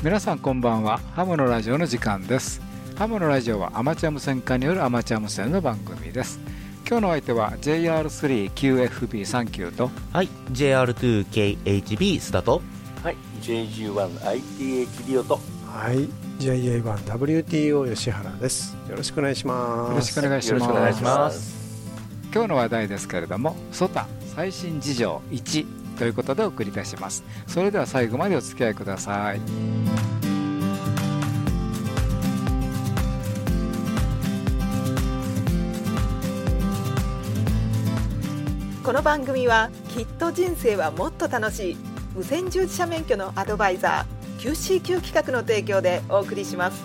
皆さんこんばんは。ハムのラジオの時間です。ハムのラジオはアマチュア無線化によるアマチュア無線の番組です。今日の相手は JR3QFB39 と。はい。JR2KHB 須田と。はい。JG1ITH リオと。はい。JA1WTO 吉原です。よろしくお願いします。よろしくお願いします。よろしくお願いします。今日の話題ですけれどもソタ最新事情1ということでお送りいたします。それでは最後までお付き合いください。この番組はきっと人生はもっと楽しい。無線従事者免許のアドバイザー QCQ 企画の提供でお送りします。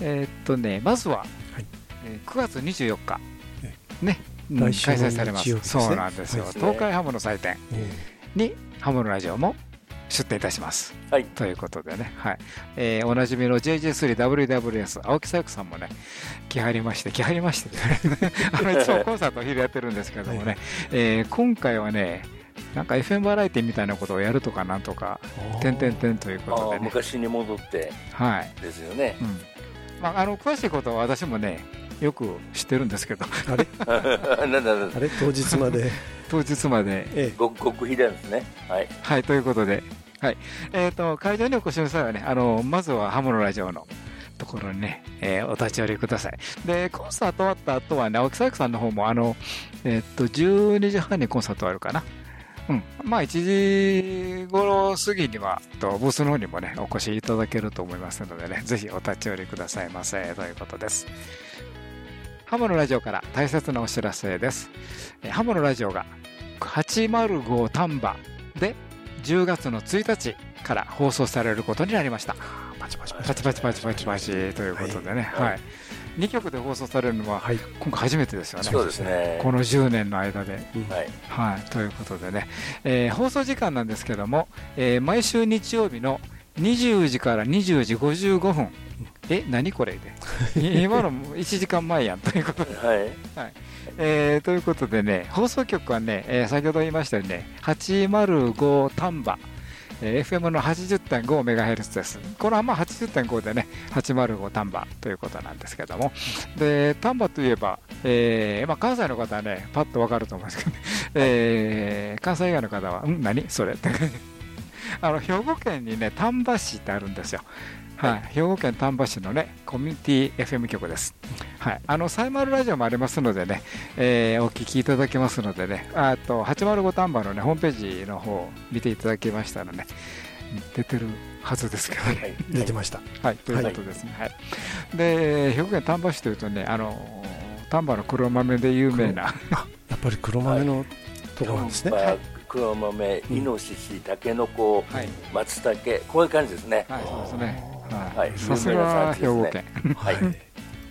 えーっとねまずは、はい。えー9月24日。え。ね、来週の催されます。ねそうなんですよ、はい東海ハムの祭典えにハムのラジオも出展いたします。はい。ということでね、はい。えーおなじみの JJ3WWS 青木さや子さんもね来はりまして来はりまして あのいつもコンサートを昼やってるんですけどもね、えー今回はねなんか FM バラエティみたいなことをやるとかなんとかえ点々点ということでね。昔に戻ってはい、ですよね。うん。まあ、あの詳しいことは私もねよく知ってるんですけど。あれ？なんだなんだ。あれ？当日まで。当日まで。えご極秘なんですね。はい。はい、ということで、はい。えー、と会場にお越しの際はね、あのまずはハムのラジオのところにね、えーお立ち寄りください。で、コンサート終わった後はね、青木さやかさんの方も、あの、えっ、と、12時半にコンサート終わるかな。うん。まあ、1時頃過ぎには、とブースの方にもね、お越しいただけると思いますのでね、ぜひお立ち寄りくださいませ、ということです。ハムのラジオから大切なお知らせです。ハムのラジオが805丹波で10月の1日から放送されることになりました。パチパチパチ。パチパチパチパチということでね。はい、は2曲で放送されるのは、今回初めてですよね、そうですね。この10年の間で。はい、はい、ということでね、えー、放送時間なんですけども、えー、毎週日曜日の20時から20時55分え、何これ？で 今の1時間前やん。ということで。はい。えーということでね、放送局はね、えー先ほど言いましたようにね、805丹波、えー FM の 80.5MHz です。これはまあ80.5でね、805丹波ということなんですけども、で、丹波といえば、えーまあ、関西の方はね、パッとわかると思うんですけど、ね。えー関西以外の方は、ん？何？それ。っ てあの兵庫県にね、丹波市ってあるんですよ。はい、兵庫県丹波市のね、コミュニティ FM 局です。はい、あのサイマルラジオもありますのでね、えーお聞きいただけますのでね、あと805丹波のねホームページの方を見ていただきましたらね、出てるはずですけどね。はい。出てました。はい、ということですね。はい。で、兵庫県丹波市というとね、あの丹波の黒豆で有名な、やっぱり黒豆のところなんですね。まあ黒豆イノシシタケノコはい、松茸こういう感じですね。はい、そうですね。ははいい、さすが兵庫県。はい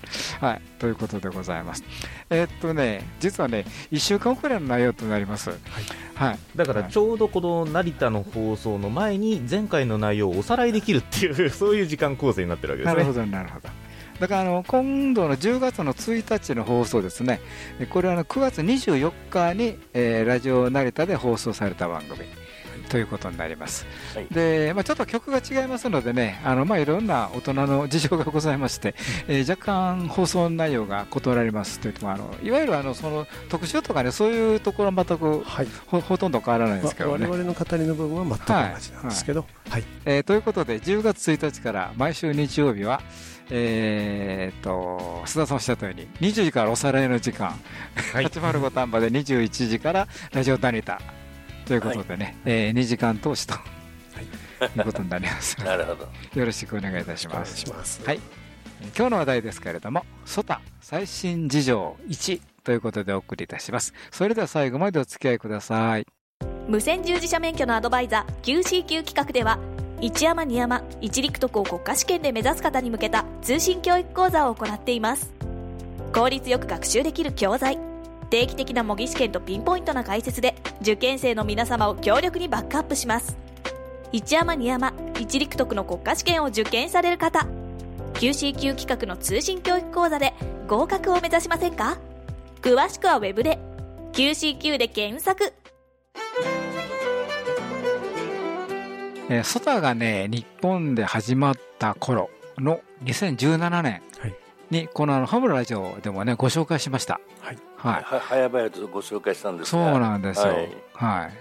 はい、ということでございます。えーっとね、実はね、1週間遅れの内容となります。はい。だからちょうどこの成田の放送の前に前回の内容をおさらいできるっていう そういう時間構成になってるわけですねなるほど、なるほど。だからあの今度の10月の1日の放送ですね、えこれはあの9月24日に、えーラジオ成田で放送された番組ということになります。はい。で、まあ、ちょっと曲が違いますのでね、あのまあいろんな大人の事情がございまして、えー若干放送内容が異なりますといってもあの、いわゆるあのその特集とかね、そういうところは全くはい。ほほとんど変わらないですけどね。わ我々の語りの部分は全く同じなんですけど。はい。えーということで、10月1日から毎週日曜日は、えー、と須田さんおっしゃったように、20時からおさらいの時間、はい。805丹波で21時からラジオタニタということでね、え2時間通しと、い、うことになります。なるほどよろしくお願いいた。しますはい、今日の話題ですけれども、ソタ最新事情1ということでお送りいたします。それでは最後までお付き合いください。無線従事者免許のアドバイザー QCQ 企画では一山二山一陸徳を国家試験で目指す方に向けた通信教育講座を行っています効率よく学習できる教材定期的な模擬試験とピンポイントな解説で受験生の皆様を強力にバックアップします。一山二山一陸徳の国家試験を受験される方。QCQ 企画の通信教育講座で合格を目指しませんか？詳しくは Web で QCQ で検索。え、ソタがね日本で始まった頃の2017年に、このあのハムラジオでもねご紹介しました、はい、はい。は早々とご紹介したんですそうがなんですよ。ははいい。はい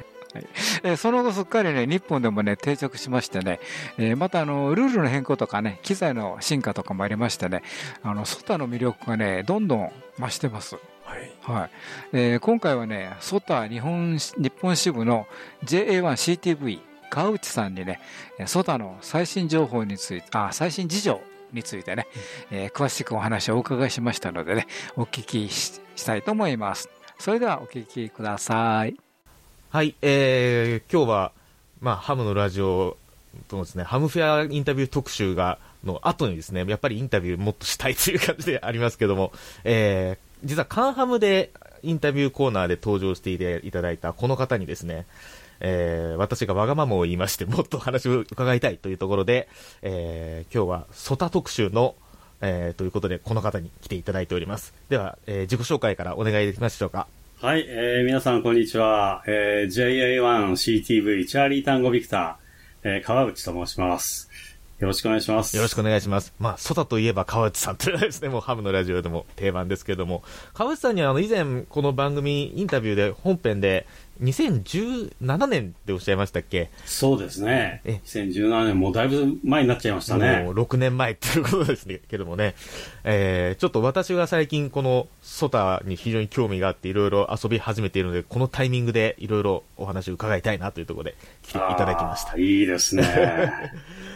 えーその後すっかりね、日本でもね、定着しましてね、えーまたあの、ルールの変更とかね、機材の進化とかもありましてね、あの、ソタの魅力がね、どんどん増してます。はい。はい。えー今回はね、ソタ日本し、日本支部の JA1CTV、川内さんにね、えーソタの最新情報について、あ、最新事情についてね、えー詳しくお話をお伺いしましたのでね、お聞きししたいと思います。それではお聞きください。はい、えー、今日は、まあ、ハムのラジオとのですね、ハムフェアインタビュー特集が、の後にですね、やっぱりインタビューもっとしたいという感じでありますけども、えー、実はカンハムでインタビューコーナーで登場していていただいたこの方にですね、えー、私がわがままを言いまして、もっと話を伺いたいというところで、えー、今日はソタ特集の、えー、ということで、この方に来ていただいております。では、えー、自己紹介からお願いできますでしょうか？はい、えー皆さんこんにちは。えー JA1CTV チャーリータンゴビクター、えー川内と申します。よろしくお願いします。よろしくお願いします。まあ、ソタといえば川内さんというですね、もうハムのラジオでも定番ですけれども、川内さんにはあの以前この番組インタビューで本編で2017年っておっしゃいましたっけ？そうですね。え2017年もうだいぶ前になっちゃいましたねもう。6年前っていうことですけどもね、えー、ちょっと私が最近このソタに非常に興味があっていろいろ遊び始めているので、このタイミングでいろいろお話を伺いたいなというところで来ていただきましたいいですね。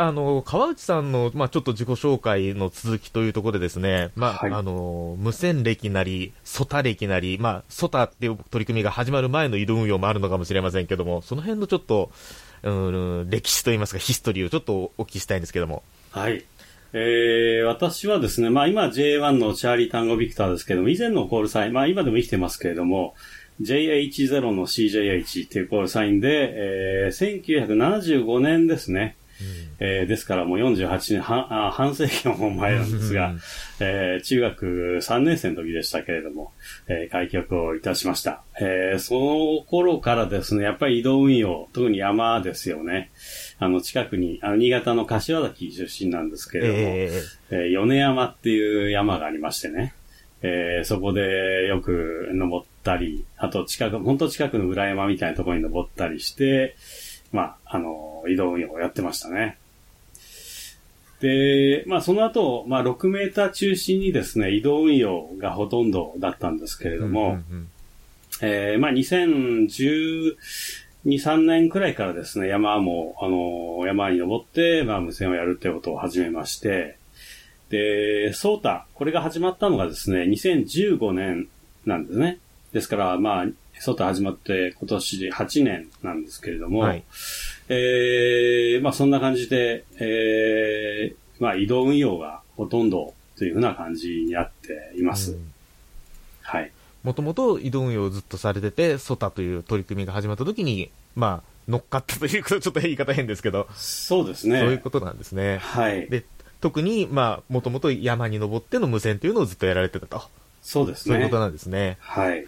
あの、川内さんの、まあ、ちょっと自己紹介の続きというところでですね、まあ、はいあの、無線歴なり、ソタ歴なり、まあ、ソタっていう取り組みが始まる前の移動運用もあるのかもしれませんけども、その辺のちょっと、うん、歴史といいますか、ヒストリーをちょっとお聞きしたいんですけども。はい。えー、私はですね、まあ今 J1 のチャーリータンゴビクターですけども、以前のコールサイン、まあ今でも生きてますけれども、JH0 の CJH っていうコールサインで、えー、1975年ですね。えーですからもう48年、半あ半世紀も前なんですが、えー中学3年生の時でしたけれども、えー開局をいたしました。えーその頃からですね、やっぱり移動運用、特に山ですよね。あの、近くに、あの、新潟の柏崎出身なんですけれども、ええー米山っていう山がありましてね、えーそこでよく登ったり、あと近く、本当近くの裏山みたいなところに登ったりして、まあ、あの、移動運用をやってましたね。で、まあその後、まあ6メーター中心にですね、移動運用がほとんどだったんですけれえども、うんうんえーまあ2012、3年くらいからですね、山も、あの、山に登って、まあ無線をやるということを始めまして、で、ソータ、これが始まったのがですね、2015年なんですね。ですから、まあ、ソータ始まって今年で8年なんですけれども、はいえーまあそんな感じで、えーまあ移動運用がほとんどというふうな感じになっています。うんはい。もともと移動運用をずっとされてて、ソタという取り組みが始まった時に、まあ、乗っかったということ、ちょっと言い方変ですけど、そうですね。そういうことなんですね。はい。で、特に、まあ、もともと山に登っての無線というのをずっとやられてたと。そうですね。そういうことなんですね。はい。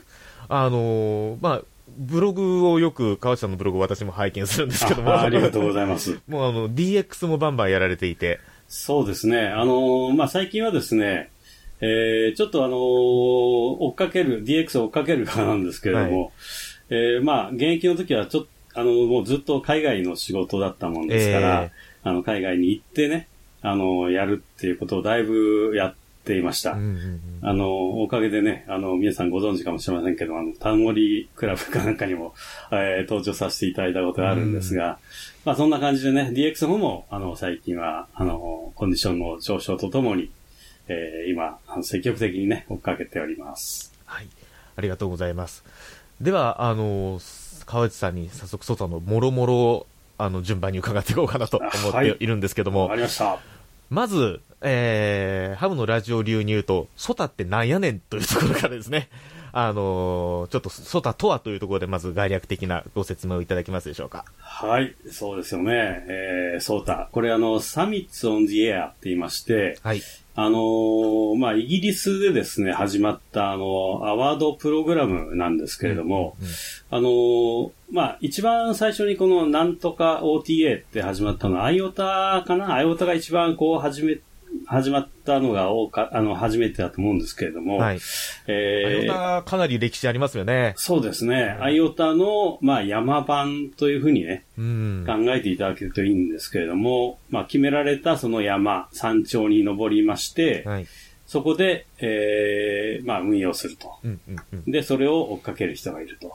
あのーまあ、ブログをよく、川内さんのブログを私も拝見するんですけども、あありがとうございます。もうあの、DX もバンバンやられていて、そうですね。あのーまあ、最近はですね、えー、ちょっとあのー追っかける、DX を追っかける側なんですけれども、えー、まあ、現役の時はちょっと、あのもうずっと海外の仕事だったもんですから、えあの、海外に行ってね、あのやるっていうことをだいぶやっていました。うんうんうんあの、おかげでね、あの、皆さんご存知かもしれませんけど、あの、タンモリクラブかなんかにも、えー登場させていただいたことがあるんですが、まあそんな感じでね、DX の方も、あの、最近は、あの、コンディションの上昇とともに、えー今、積極的にね、追っかけております。はい。ありがとうございます。では、あのー川内さんに早速、外のもろもろを、あの、順番に伺っていこうかなと思っているんですけども、わかりました。まず、えー、ハムのラジオ流に言うと、ソタってなんやねんというところからですね、あのーちょっとソタとはというところで、まず概略的なご説明をいただけますでしょうか。はい、そうですよね。えー、ソータ。これあの、サミッツオンディエアって言いまして、はい。あのーまあ、イギリスでですね、始まった、あの、アワードプログラムなんですけれども、うんあのーまあ、一番最初にこのなんとか OTA って始まったのは、アイオタかな？アイオタが一番こう始め、始まったのが多か、あの、初めてだと思うんですけれども、はい。えーアイオタかなり歴史ありますよね。そうですね、アイオタの、まあ、山版というふうにね、うん。考えていただけるといいんですけれども、まあ、決められたその山、山頂に登りまして、はい。そこで、えーまあ、運用すると。うんうんうん。で、それを追っかける人がいると。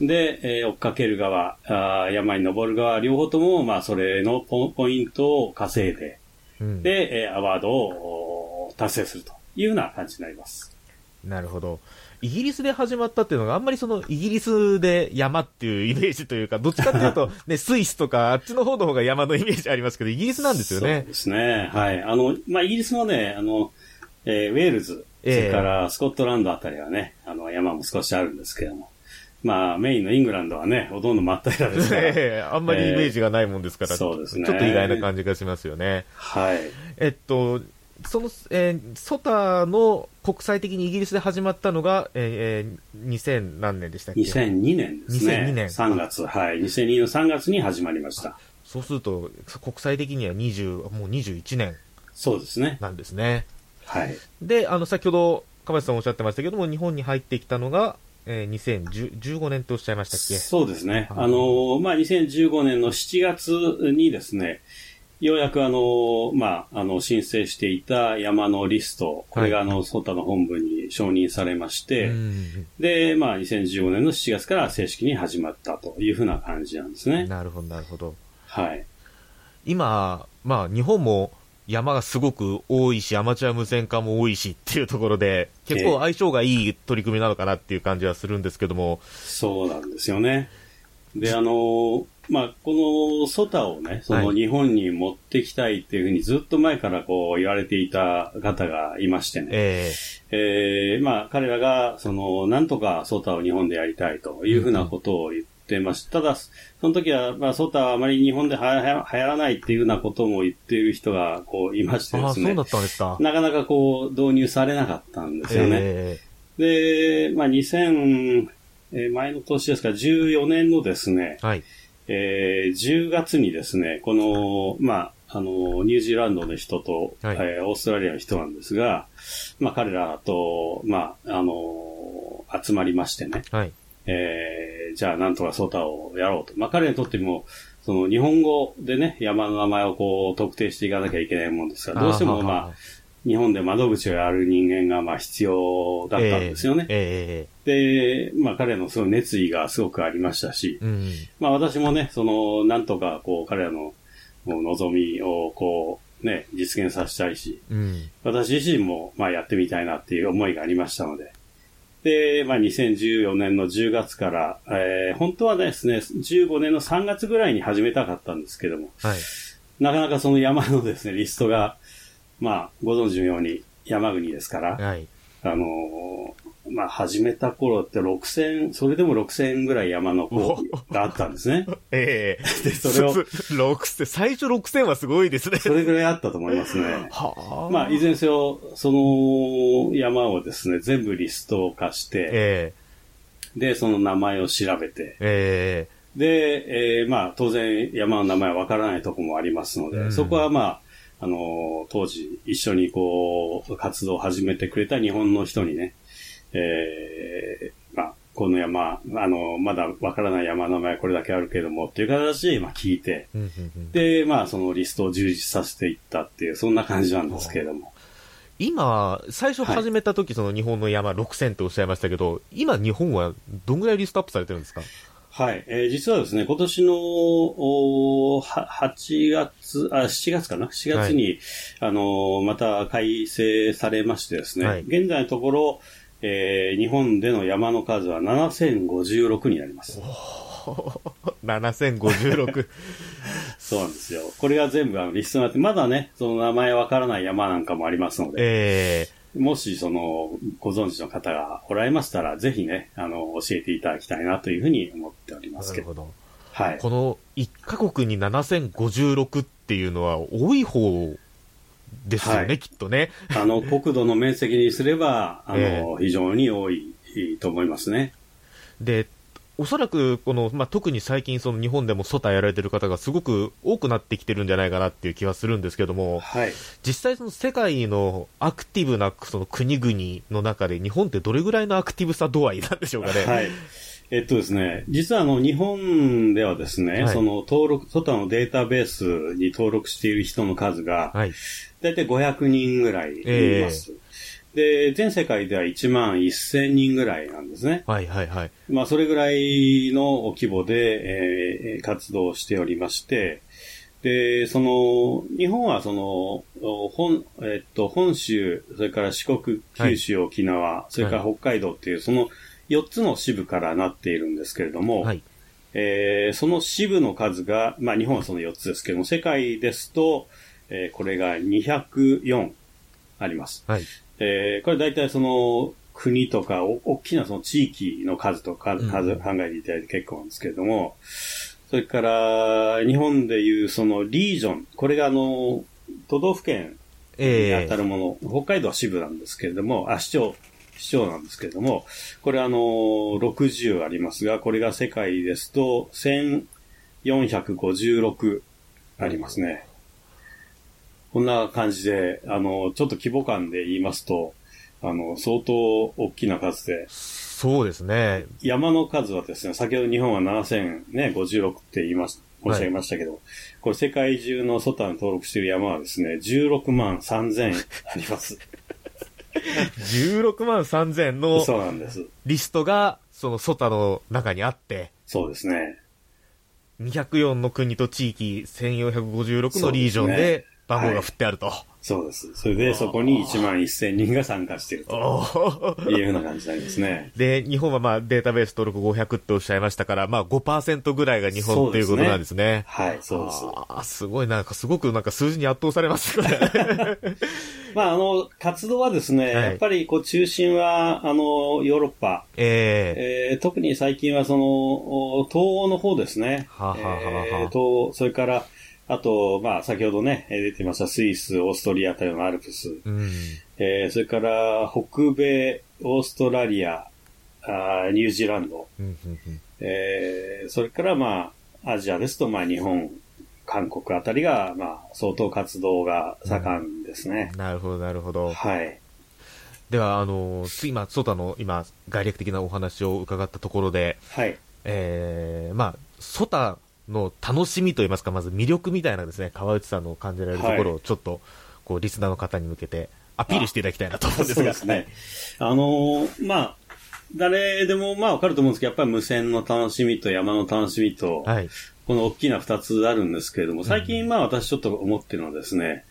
で、えー追っかける側、あー山に登る側、両方とも、まあ、それのポポイントを稼いで、うんで、えーアワードをお達成するというような感じになります。なるほど。イギリスで始まったっていうのがあんまりそのイギリスで山っていうイメージというか、どっちかっていうと、ね、スイスとかあっちの方の方が山のイメージありますけど、イギリスなんですよねそう。ですね。はい。あの、まあ、イギリスもね、あの、えーウェールズ、そええれからスコットランドあたりはね、あの、山も少しあるんですけども。まあ、メインのイングランドはね、ほとんど真っ平らですから。ええあんまりイメージがないもんですから、ええそうですねちょっと意外な感じがしますよね。はい。えっと、その、えーソタの国際的にイギリスで始まったのが、えーえー2000何年でしたっけ？2002年ですね。2002年3月。はい。2002年の3月に始まりました。そうすると、国際的には20、もう21年そうですね。なんですね。はい。で、あの、先ほど、鎌田さんおっしゃってましたけども、日本に入ってきたのが、えー、2015年とおっしゃいましたっけ？そうですね。はいあの、まあ、2015年の7月にですね、ようやくあの、まあ、あの、申請していた山のリスト、これがあの、ソタの本部に承認されまして、うんで、まあ、2015年の7月から正式に始まったというふうな感じなんですね。なるほど、なるほど。はい。今、まあ、日本も山がすごく多いし、アマチュア無線化も多いしっていうところで、結構相性がいい取り組みなのかなっていう感じはするんですけども、そうなんですよね。で、あの、まあ、このソタをね、そのはい日本に持ってきたいっていうふうにずっと前からこう言われていた方がいましてね。ええーまあ、彼らが、その、なんとかソータを日本でやりたいというふうなことを言ってました。ただ、その時は、まあ、ソータはあまり日本ではや流行らないっていうふうなことも言っている人が、こう、いましてですねそうだ。ったんですか。なかなかこう、導入されなかったんですよね。えで、まあ、2000、えー前の年ですから、14年のですね、えはい。えー10月にですね、この、まあ、あの、ニュージーランドの人と、はいえーオーストラリアの人なんですが、まあ、彼らと、まあ、あの、集まりましてね、はい。えーじゃあ、なんとかソータをやろうと。まあ、彼にとっても、その、日本語でね、山の名前をこう、特定していかなきゃいけないもんですから、どうしても、まあ、日本で窓口をやる人間が、まあ、必要だったんですよね。えで、まあ、彼のその熱意がすごくありましたし、えうん。まあ私もね、その、なんとかこう、彼らの望みをこう、ね、実現させたいし、うん。私自身もまあやってみたいなっていう思いがありましたので、で、まあ2014年の10月から、えー本当はですね、15年の3月ぐらいに始めたかったんですけども、はい。なかなかその山のですね、リストが、まあご存知のように山国ですから、はい。あのーまあ始めた頃って6000、それでも6000ぐらい山の方があったんですね。ええで、それを、六千最初6000はすごいですね。それぐらいあったと思いますね。はまあ、いずれにせよ、その山をですね、全部リスト化して、えで、その名前を調べて、ええで、えーまあ、当然山の名前わからないとこもありますので、うんそこはまあ、あの、当時一緒にこう、活動を始めてくれた日本の人にね、えーまあ、この山、あの、まだわからない山の名前これだけあるけれども、っていう形で、まあ、聞いて、えうんうんうん。で、まあ、そのリストを充実させていったっていう、そんな感じなんですけれども。今、最初始めた時、その日本の山6000っておっしゃいましたけど、今日本はどんぐらいリストアップされてるんですか？はい。えー実はですね、今年の、おーは8月、あ、7月かな ?7 月に、あのーまた改正されましてですね、はい現在のところ、えー日本での山の数は7056になります。7056。そうなんですよ。これが全部あのリストになって、まだね、その名前わからない山なんかもありますので、えもしその、ご存知の方がおられましたら、ぜひね、あの、教えていただきたいなというふうに思っておりえますけど。なるほど。はい。この1カ国に7056っていうのは多い方ですよね、はいきっとね。あの、国土の面積にすれば、あの、え非常に多いと思いますね。で、おそらく、この、まあ、特に最近、その日本でもソタやられてる方がすごく多くなってきてるんじゃないかなっていう気はするんですけども、はい。実際その世界のアクティブなその国々の中で日本ってどれぐらいのアクティブさ度合いなんでしょうかね。はい。えっとですね、実はあの、日本ではですね、はいその登録、ソタのデータベースに登録している人の数が、はい。だいたい500人ぐらいいます。で、全世界では1万1000人ぐらいなんですね。はいはいはい。まあ、それぐらいの規模で、えー活動しておりまして、で、その、日本はその、お本、えっと、本州、それから四国、九州、沖縄、それから北海道っていう、その4つの支部からなっているんですけれども、はい。えーその支部の数が、まあ日本はその4つですけども、世界ですと、えーこれが204あります。はい。えーこれ大体その国とかお大きなその地域の数とかうん数考えていただいて結構なんですけれども、それから日本でいうそのリージョン、これがあの、都道府県にえ当たるもの、北海道は支部なんですけれども、あ、市長、市長なんですけれども、これあの、60ありますが、これが世界ですと、1456ありますね。こんな感じで、あの、ちょっと規模感で言いますと、あの、相当大きな数で、そうですね。山の数はですね、先ほど日本は7056って言いまし申し上げましたけど、これ世界中のソタに登録している山はですね、16万3000あります。16万3000のそうなんです。リストが、そのソタの中にあって、そうですね。204の国と地域、1456のリージョンで番号が振ってあると。そうです。それでそこに1万1000人が参加しているというような感じになりますね。で、日本はまあデータベース登録500っておっしゃいましたから、まあ5%ぐらいが日本っていうことなんですね。はい、そうです。ああ、すごいなんかすごくなんか数字に圧倒されますよね。まあ、あの、活動はですね、はいやっぱりこう中心は、あの、ヨーロッパ、えええー特に最近はその、お東欧の方ですね。はあはあはあはあえー東それから、あと、まあ、先ほどね、えー出てましたスイス、オーストリアあたりのアルプス、うん。えーそれから北米、オーストラリア、あーニュージーランド、うんうんうんえーそれからまあ、アジアですと、まあ、日本、韓国あたりが、まあ、相当活動が盛んですね。なるほど、なるほど。はい。では、あの、今、ソタの今、概略的なお話を伺ったところで、はい。えー、まあ、ソタの楽しみといいますか、まず魅力みたいなですね、川内さんの感じられるところをちょっと、こう、リスナーの方に向けてアピールしていただきたいなと思うんですが。そうですね。あのーまあ、誰でもまあわかると思うんですけど、やっぱり無線の楽しみと山の楽しみと、はい。この大きな二つあるんですけれども、最近まあ私ちょっと思ってるのはですね、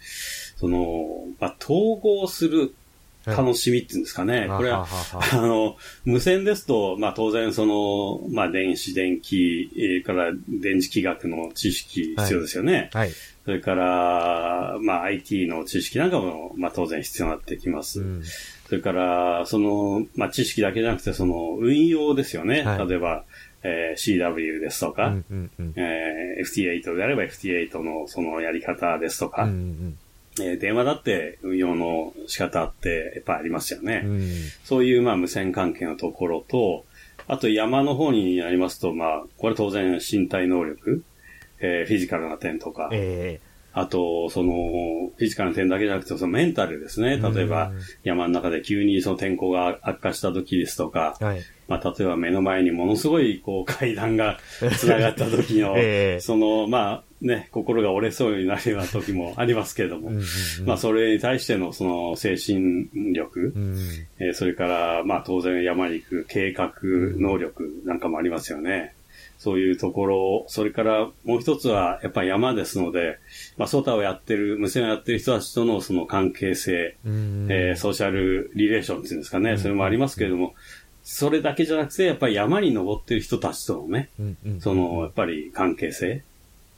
その、まあ、統合する楽しみっていうんですかね。これは、あの、無線ですと、まあ当然その、まあ電子、電気、えーから電磁気学の知識必要ですよね。はい。それから、まあ IT の知識なんかも、まあ当然必要になってきます。うんそれから、その、まあ、知識だけじゃなくて、その、運用ですよね。はい例えば、えー CW ですとか、うんうんうんえー FT8 であれば FT8 のそのやり方ですとか、うんうんえー電話だって運用の仕方ってやっぱありますよね。うんそういう、まあ、無線関係のところと、あと山の方になりますと、まあ、これ当然身体能力、えーフィジカルな点とか、えあと、その、フィジカルな点だけじゃなくて、そのメンタルですね。例えばうん、山の中で急にその天候が悪化した時ですとか、ーはい。まあ、例えば目の前にものすごい、こう、階段が繋がった時の、ええその、まあ、ね、心が折れそうになるような時もありますけれども、うんうんうん。まあ、それに対しての、その、精神力、うんえーそれから、まあ、当然山に行く計画能力なんかもありますよね。そういうところ、それからもう一つは、やっぱり山ですので、まあ、ソータをやってる、無線をやってる人たちとのその関係性、うんえーソーシャルリレーションっていうんですかね、それもありますけれども、それだけじゃなくて、やっぱり山に登ってる人たちとのね、うんうん。その、やっぱり関係性。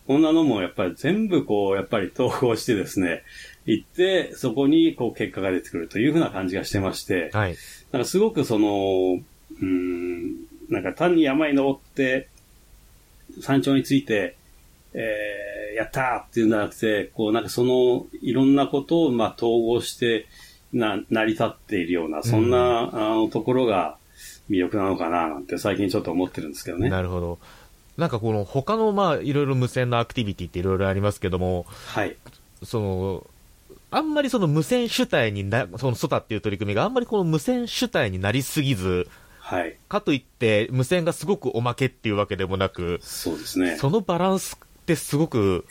こんなのもやっぱり全部こう、やっぱり統合してですね、行って、そこにこう結果が出てくるというふうな感じがしてまして、はい。なんかすごくその、うーん、なんか単に山に登って、山頂について、えーやったーっていうんじゃなくて、こうなんかそのいろんなことをまあ統合してな成り立っているような、そんな、あのところが魅力なのかななんて最近ちょっと思ってるんですけどね。なるほど。なんかこの他のまあいろいろ無線のアクティビティっていろいろありますけども、はい。その、あんまりその無線主体にな、そのソタっていう取り組みがあんまりこの無線主体になりすぎず、はい。かといって無線がすごくおまけっていうわけでもなく、そうですね。そのバランスってすごく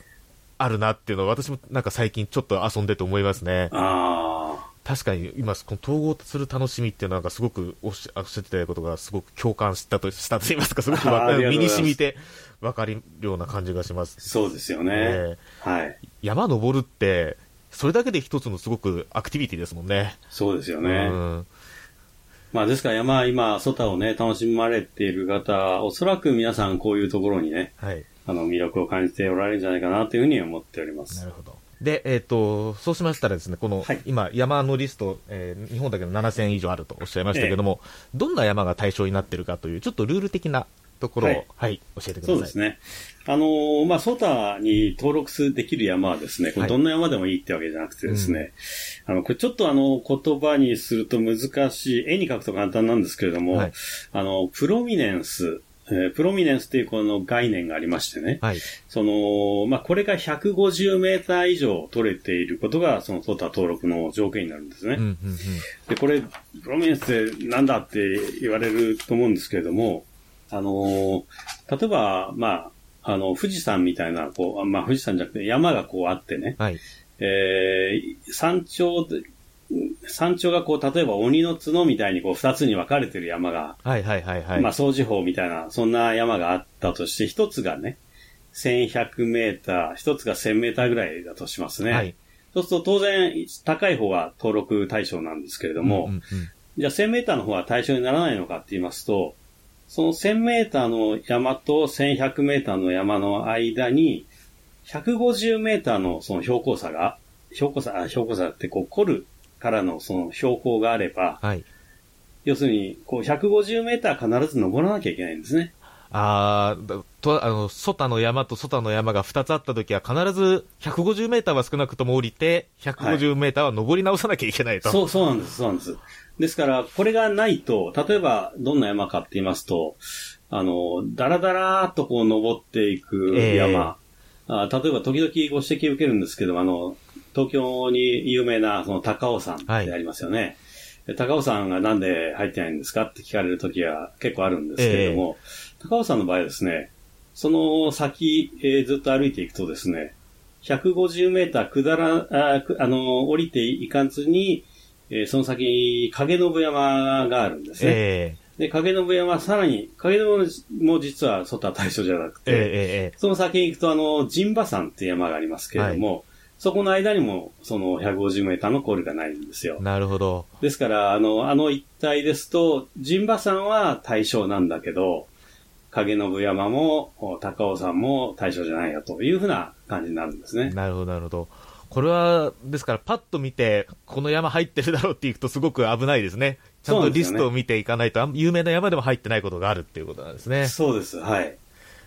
あるなっていうのは私もなんか最近ちょっと遊んでて思いますね。あ確かに今、この統合する楽しみっていうのはすごくおっしゃおってたことがすごく共感したとしたと言いますか、すごく身に染みて分かるような感じがしますあ、。そうですよね。えはい。山登るって、それだけで一つのすごくアクティビティですもんね。そうですようね。んまあですから山、今、ソタをね、楽しまれている方、おそらく皆さんこういうところにね、はい。あの、魅力を感じておられるんじゃないかなというふうに思っております。なるほど。で、えっ、と、そうしましたらですね、この、はい。今、山のリスト、えー日本だけで7000以上あるとおっしゃいましたけども、どんな山が対象になってるかという、ちょっとルール的なところを、ははいい、教えてください。そうですね。あのーまあ、ソタに登録すできる山はですね、こはい。れどんな山でもいいってわけじゃなくてですね、あの、これちょっとあの、言葉にすると難しい、絵に描くと簡単なんですけれども、はい。あの、プロミネンス、えープロミネンスっていうこの概念がありましてね、はい。その、まあ、これが150メーター以上取れていることが、そのソタ登録の条件になるんですね。うん、うん、うん。で、これ、プロミネンスってなんだって言われると思うんですけれども、あのー例えば、まあ、あの、富士山みたいな、こう、あまあ、富士山じゃなくて山がこうあってね、はい。えー山頂で、山頂がこう、例えば鬼の角みたいにこう、二つに分かれてる山が、はい、はい、はい、はい。まあ、掃除法みたいな、そんな山があったとして、一つがね、1100メーター、一つが1000メーターぐらいだとしますね。はい。そうすると当然、高い方が登録対象なんですけれども、うんうんうんじゃあ1000メーターの方は対象にならないのかって言いますと、その1000メーターの山と1100メーターの山の間に、150メーターのその標高差が、標高差、あ標高差ってこう、凝るからのその標高があれば、はい。要するに、こう、150メーター必ず登らなきゃいけないんですね。あと、あの、ソタの山とソタの山が2つあったときは、必ず150メーターは少なくとも降りて、150メーターは登り直さなきゃいけないと。そう、そうなんです、そうなんです。ですから、これがないと、例えば、どんな山かって言いますと、あの、だらだらーっとこう登っていく山。あ例えば、時々ご指摘を受けるんですけど、あの、東京に有名な、その高尾山ってありますよね。で高尾山がなんで入ってないんですかって聞かれる時は結構あるんですけれども、高尾山の場合はですね、その先、えーずっと歩いていくとですね、150メーター下ら、あくあの、降りていかずに、えーその先に影信山があるんですね。えで、影信山はさらに、影信も実は外は対象じゃなくて、えええええその先に行くと、あの、陣馬山っていう山がありますけれども、そこの間にも、その150メーターのコールがないんですよえ。なるほど。ですから、あの、あの一帯ですと、陣馬山は対象なんだけど、影信山も、お高尾山も対象じゃないよというふうな感じになるんですね。なるほど、なるほど。これは、ですから、パッと見て、この山入ってるだろうっていくとすごく危ないですね。ちゃんとリストを見ていかないと、あん有名な山でも入ってないことがあるっていうことなんですね。そうです。はい。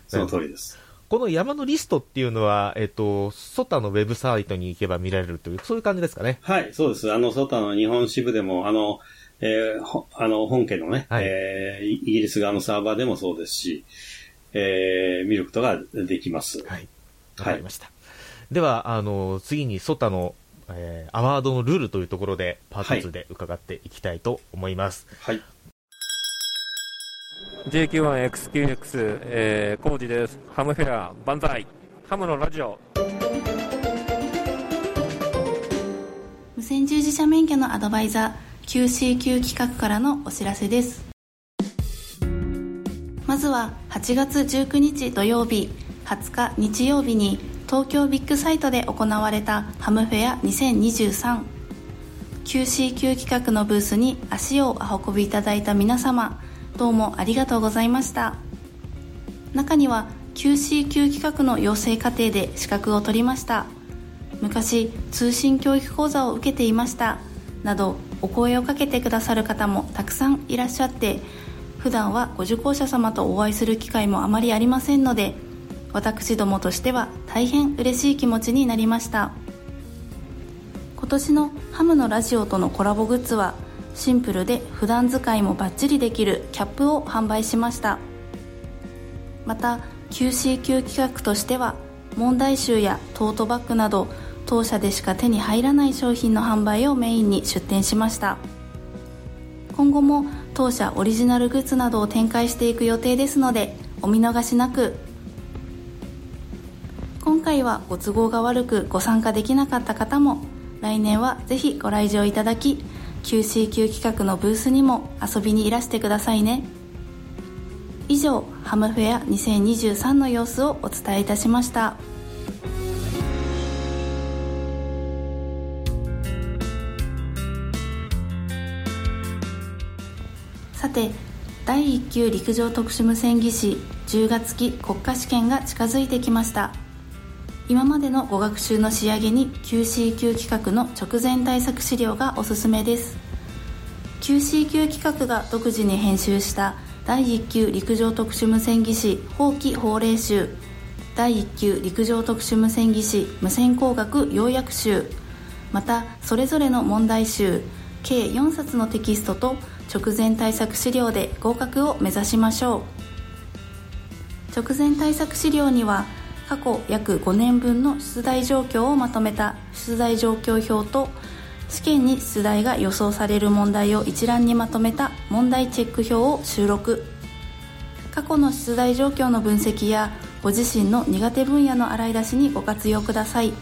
その通りです。この山のリストっていうのは、えっと、ソタのウェブサイトに行けば見られるという、そういう感じですかね。はい、そうです。あの、ソタの日本支部でも、あの、えーほあの、本家のね、はいえーイイギリス側のサーバーでもそうですし、えー見ることができます。はい。わかりました。では、あの、次にソタの、えーアワードのルールというところで、パート2で伺っていきたいと思います。はい。JQ1XQX、えー、コージです。ハムフェア、万歳。ハムのラジオ。無線従事者免許のアドバイザー QCQ 企画からのお知らせですまずは8月19日土曜日20日日曜日に東京ビッグサイトで行われたハムフェア 2023QCQ 企画のブースに足をお運びいただいた皆様どうもありがとうございました。中には QCQ 企画の養成課程で資格を取りました。昔通信教育講座を受けていました。などお声をかけてくださる方もたくさんいらっしゃって普段はご受講者様とお会いする機会もあまりありませんので私どもとしては大変嬉しい気持ちになりました。今年のハムのラジオとのコラボグッズはシンプルで普段使いもバッチリできるキャップを販売しました。また QCQ 企画としては問題集やトートバッグなど当社でしか手に入らない商品の販売をメインに出店しました。今後も当社オリジナルグッズなどを展開していく予定ですのでお見逃しなく。今回はご都合が悪くご参加できなかった方も来年はぜひご来場いただき QCQ 企画のブースにも遊びにいらしてくださいね。以上ハムフェア2023の様子をお伝えいたしました。さて第1級陸上特殊無線技師10月期国家試験が近づいてきました。今までのご学習の仕上げに QCQ 企画の直前対策資料がおすすめです。QCQ 企画が独自に編集した第1級陸上特殊無線技師法規法令集第1級陸上特殊無線技師無線工学要約集。またそれぞれの問題集計4冊のテキストと直前対策資料で合格を目指しましょう。直前対策資料には過去約5年分の出題状況をまとめた出題状況表と試験に出題が予想される問題を一覧にまとめた問題チェック表を収録。過去の出題状況の分析やご自身の苦手分野の洗い出しにご活用ください。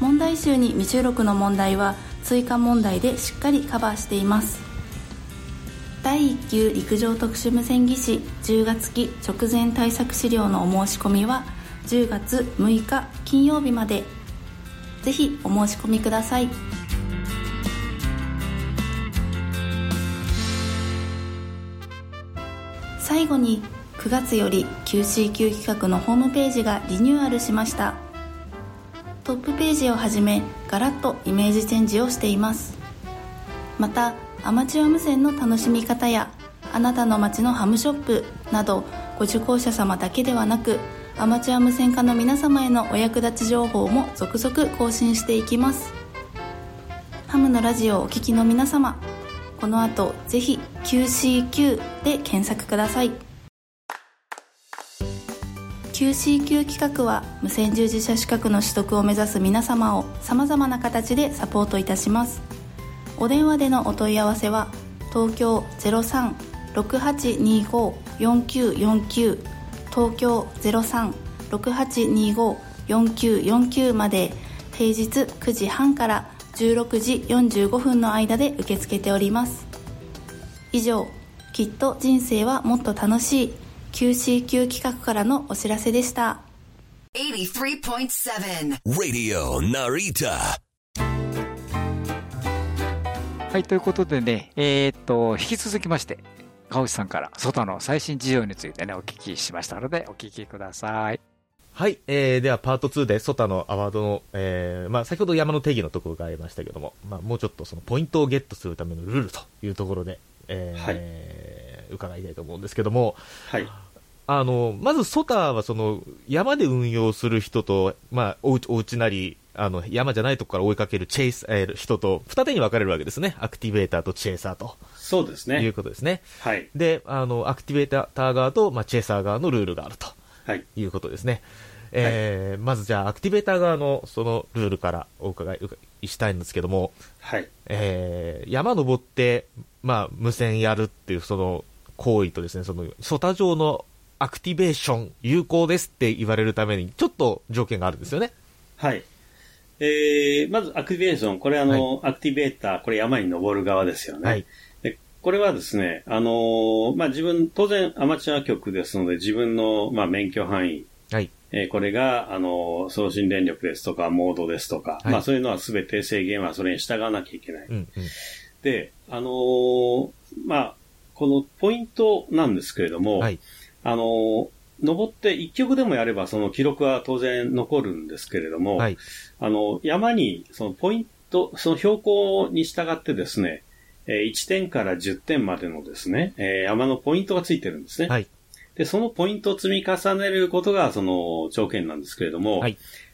問題集に未収録の問題は追加問題でしっかりカバーしています。第1級陸上特殊無線技師10月期直前対策資料のお申し込みは10月6日金曜日まで。ぜひお申し込みください。最後に9月より QCQ 企画のホームページがリニューアルしました。トップページをはじめガラッとイメージチェンジをしています。またアマチュア無線の楽しみ方やあなたの街のハムショップなどご受講者様だけではなくアマチュア無線化の皆様へのお役立ち情報も続々更新していきます。ハムのラジオをお聞きの皆様この後ぜひ QCQ で検索ください。QCQ 企画は無線従事者資格の取得を目指す皆様をさまざまな形でサポートいたします。お電話でのお問い合わせは東京03-6825-4949東京03-6825-4949まで平日9時半から16時45分の間で受け付けております。以上きっと人生はもっと楽しい QCQ 企画からのお知らせでした。83.7 Radio Narita はい、ということでね、えー、っと、引き続きまして、川内さんから外の最新事情についてね、お聞きしましたので、お聞きください。はい、えー、ではパート2でソタのアワードの、えー、まあ先ほど山の定義のところがありましたけども、まあもうちょっとそのポイントをゲットするためのルールというところで、えー、はい、伺いたいと思うんですけども、はい。あの、まずソタはその山で運用する人と、まあおうお家なり、あの、山じゃないとこから追いかけるチェイス、えー、人と、二手に分かれるわけですね。アクティベーターとチェイサーと。そうですね。いうことですね。はい。で、あの、アクティベーター側と、まあ、チェイサー側のルールがあると。はい。いうことですね。えー、はい、まずじゃあ、アクティベーター側のそのルールからお伺いしたいんですけども、はい。えー、山登って、まあ、無線やるっていうその行為とですね、その、 SOTA 上のアクティベーション有効ですって言われるために、ちょっと条件があるんですよね。はい。えー、まずアクティベーション、これあの、はい、アクティベーター、これ山に登る側ですよね。はい。でこれはですね、あのー、まあ、自分、当然アマチュア局ですので、自分の、まあ、免許範囲。はい。えー、これが、あのー、送信電力ですとか、モードですとか、はい、まあ、そういうのはすべて制限はそれに従わなきゃいけない。うんうん、で、あのー、まあ、このポイントなんですけれども、はい、あのー、登って一曲でもやればその記録は当然残るんですけれども、はい、あの、山にそのポイント、その標高に従ってですね、1点から10点までのですね、山のポイントがついてるんですね。はい、で、そのポイントを積み重ねることが、その条件なんですけれども、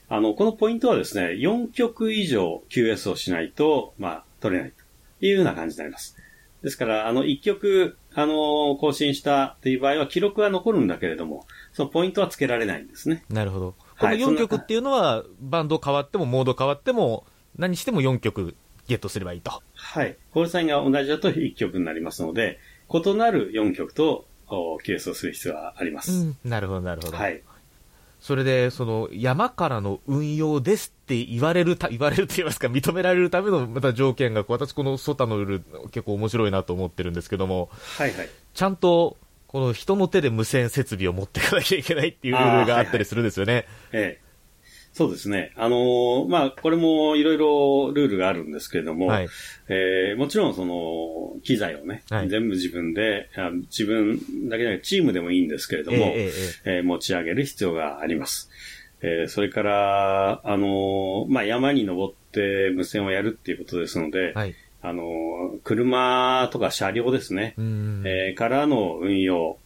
あの、このポイントはですね、4曲以上 QS をしないと、まあ、取れないというような感じになります。ですから、あの、1曲、あの、更新したという場合は、記録は残るんだけれども、そのポイントはつけられないんですね。なるほど。このはいそん4な曲っていうのは、バンド変わっても、モード変わっても、何しても4曲ゲットすればいいと。はい。コールサインが同じだと1曲になりますので、異なる4曲とお QS をする必要があります。うん、なるほど、なるほど。はい。それで、その、山からの運用ですって言われるた、言われると言いますか、認められるためのまた条件が、私このソタのルール結構面白いなと思ってるんですけども、はいはい。ちゃんと、この人の手で無線設備を持っていかなきゃいけないっていうルールがあったりするんですよね。ええ。そうですね。あのーまあ、これもいろいろルールがあるんですけれども、はい。えーもちろんその、機材をね、はい。全部自分で、あ自分だけじゃなくてチームでもいいんですけれども、えええええー持ち上げる必要があります。えーそれから、あのーまあ、山に登って無線をやるっていうことですので、はい。あのー車とか車両ですね、うん。えーからの運用、お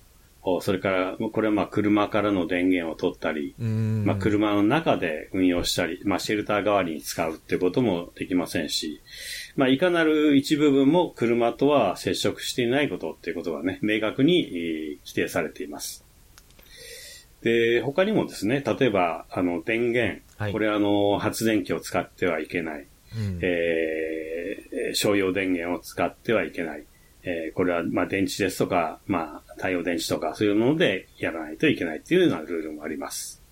それから、これはまあ車からの電源を取ったり、うんまあ、車の中で運用したり、まあ、シェルター代わりに使うってこともできませんし、まあ、いかなる一部分も車とは接触していないことっていうことがね、明確にえー規定されています。で、他にもですね、例えば、あの、電源、はいこれはあの、発電機を使ってはいけない、うんえーえー商用電源を使ってはいけない。えーこれは、まあ、電池ですとか、まあ、太陽電池とか、そういうものでやらないといけないっていうようなルールもあります。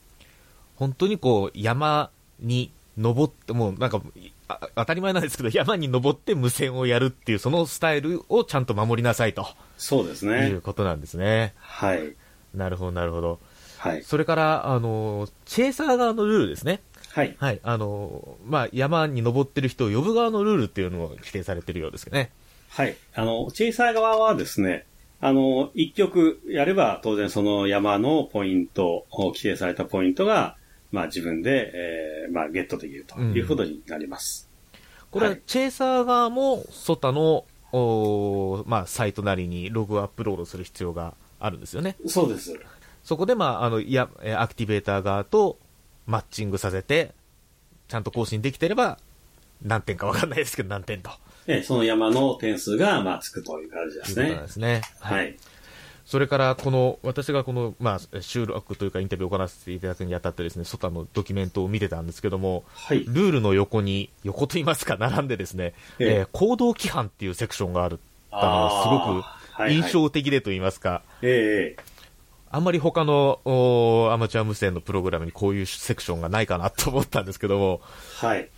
本当にこう、山に登って、もうなんか、あ当たり前なんですけど、山に登って無線をやるっていう、そのスタイルをちゃんと守りなさいと。そうですいねう。ことなんですね。はい。なるほど、なるほど。はい。それから、あの、チェイサー側のルールですね。はい。はい。あの、まあ、山に登ってる人を呼ぶ側のルールっていうのを規定されてるようですけどね。はい。あの、チェイサー側はですね、あの、一曲やれば当然その山のポイント、規定されたポイントが、まあ自分で、えーまあゲットできるということになります。これははいチェイサー側も、ソタの、おーまあ、サイトなりにログをアップロードする必要があるんですよね。そうです。そこで、まあ、あの、いや、えーアクティベーター側とマッチングさせて、ちゃんと更新できてれば、何点かわかんないですけど、何点と。えーその山の点数が、まあつくという感じですねで。すね。はい。それから、この、私がこの、まあ、収録というかインタビューを行わせていただくにあたってですね、ソタのドキュメントを見てたんですけども、はい。ルールの横に、横と言いますか、並んでですね、えええー行動規範っていうセクションがあるったのがすごくあーはいはい印象的でと言いますか、ええあんまり他のアマチュア無線のプログラムにこういうセクションがないかなと思ったんですけども、はい。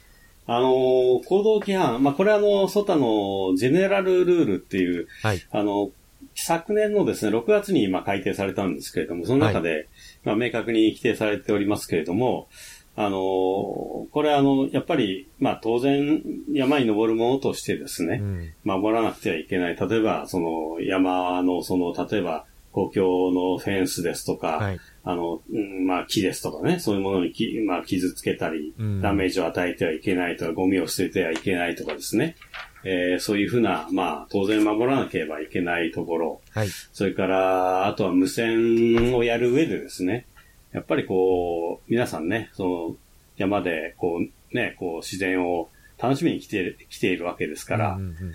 あのー行動規範、まあ、これはあの、ソタのジェネラルルールっていう、はい。あの、昨年のですね、6月にまあ改定されたんですけれども、その中で、まあ、明確に規定されておりますけれども、あのーこれはあの、やっぱり、まあ当然山に登るものとしてですね、うん。守らなくてはいけない。例えば、その山の、その、例えば、公共のフェンスですとか、はい。あの、うんまあ木ですとかね、そういうものにき、まあ傷つけたり、うんダメージを与えてはいけないとか、ゴミを捨ててはいけないとかですね。えーそういうふうな、まあ、当然守らなければいけないところ。はい。それから、あとは無線をやる上でですね、やっぱりこう、皆さんね、その、山で、こう、ね、こう、自然を楽しみに来ている、来ているわけですから、うんうんうん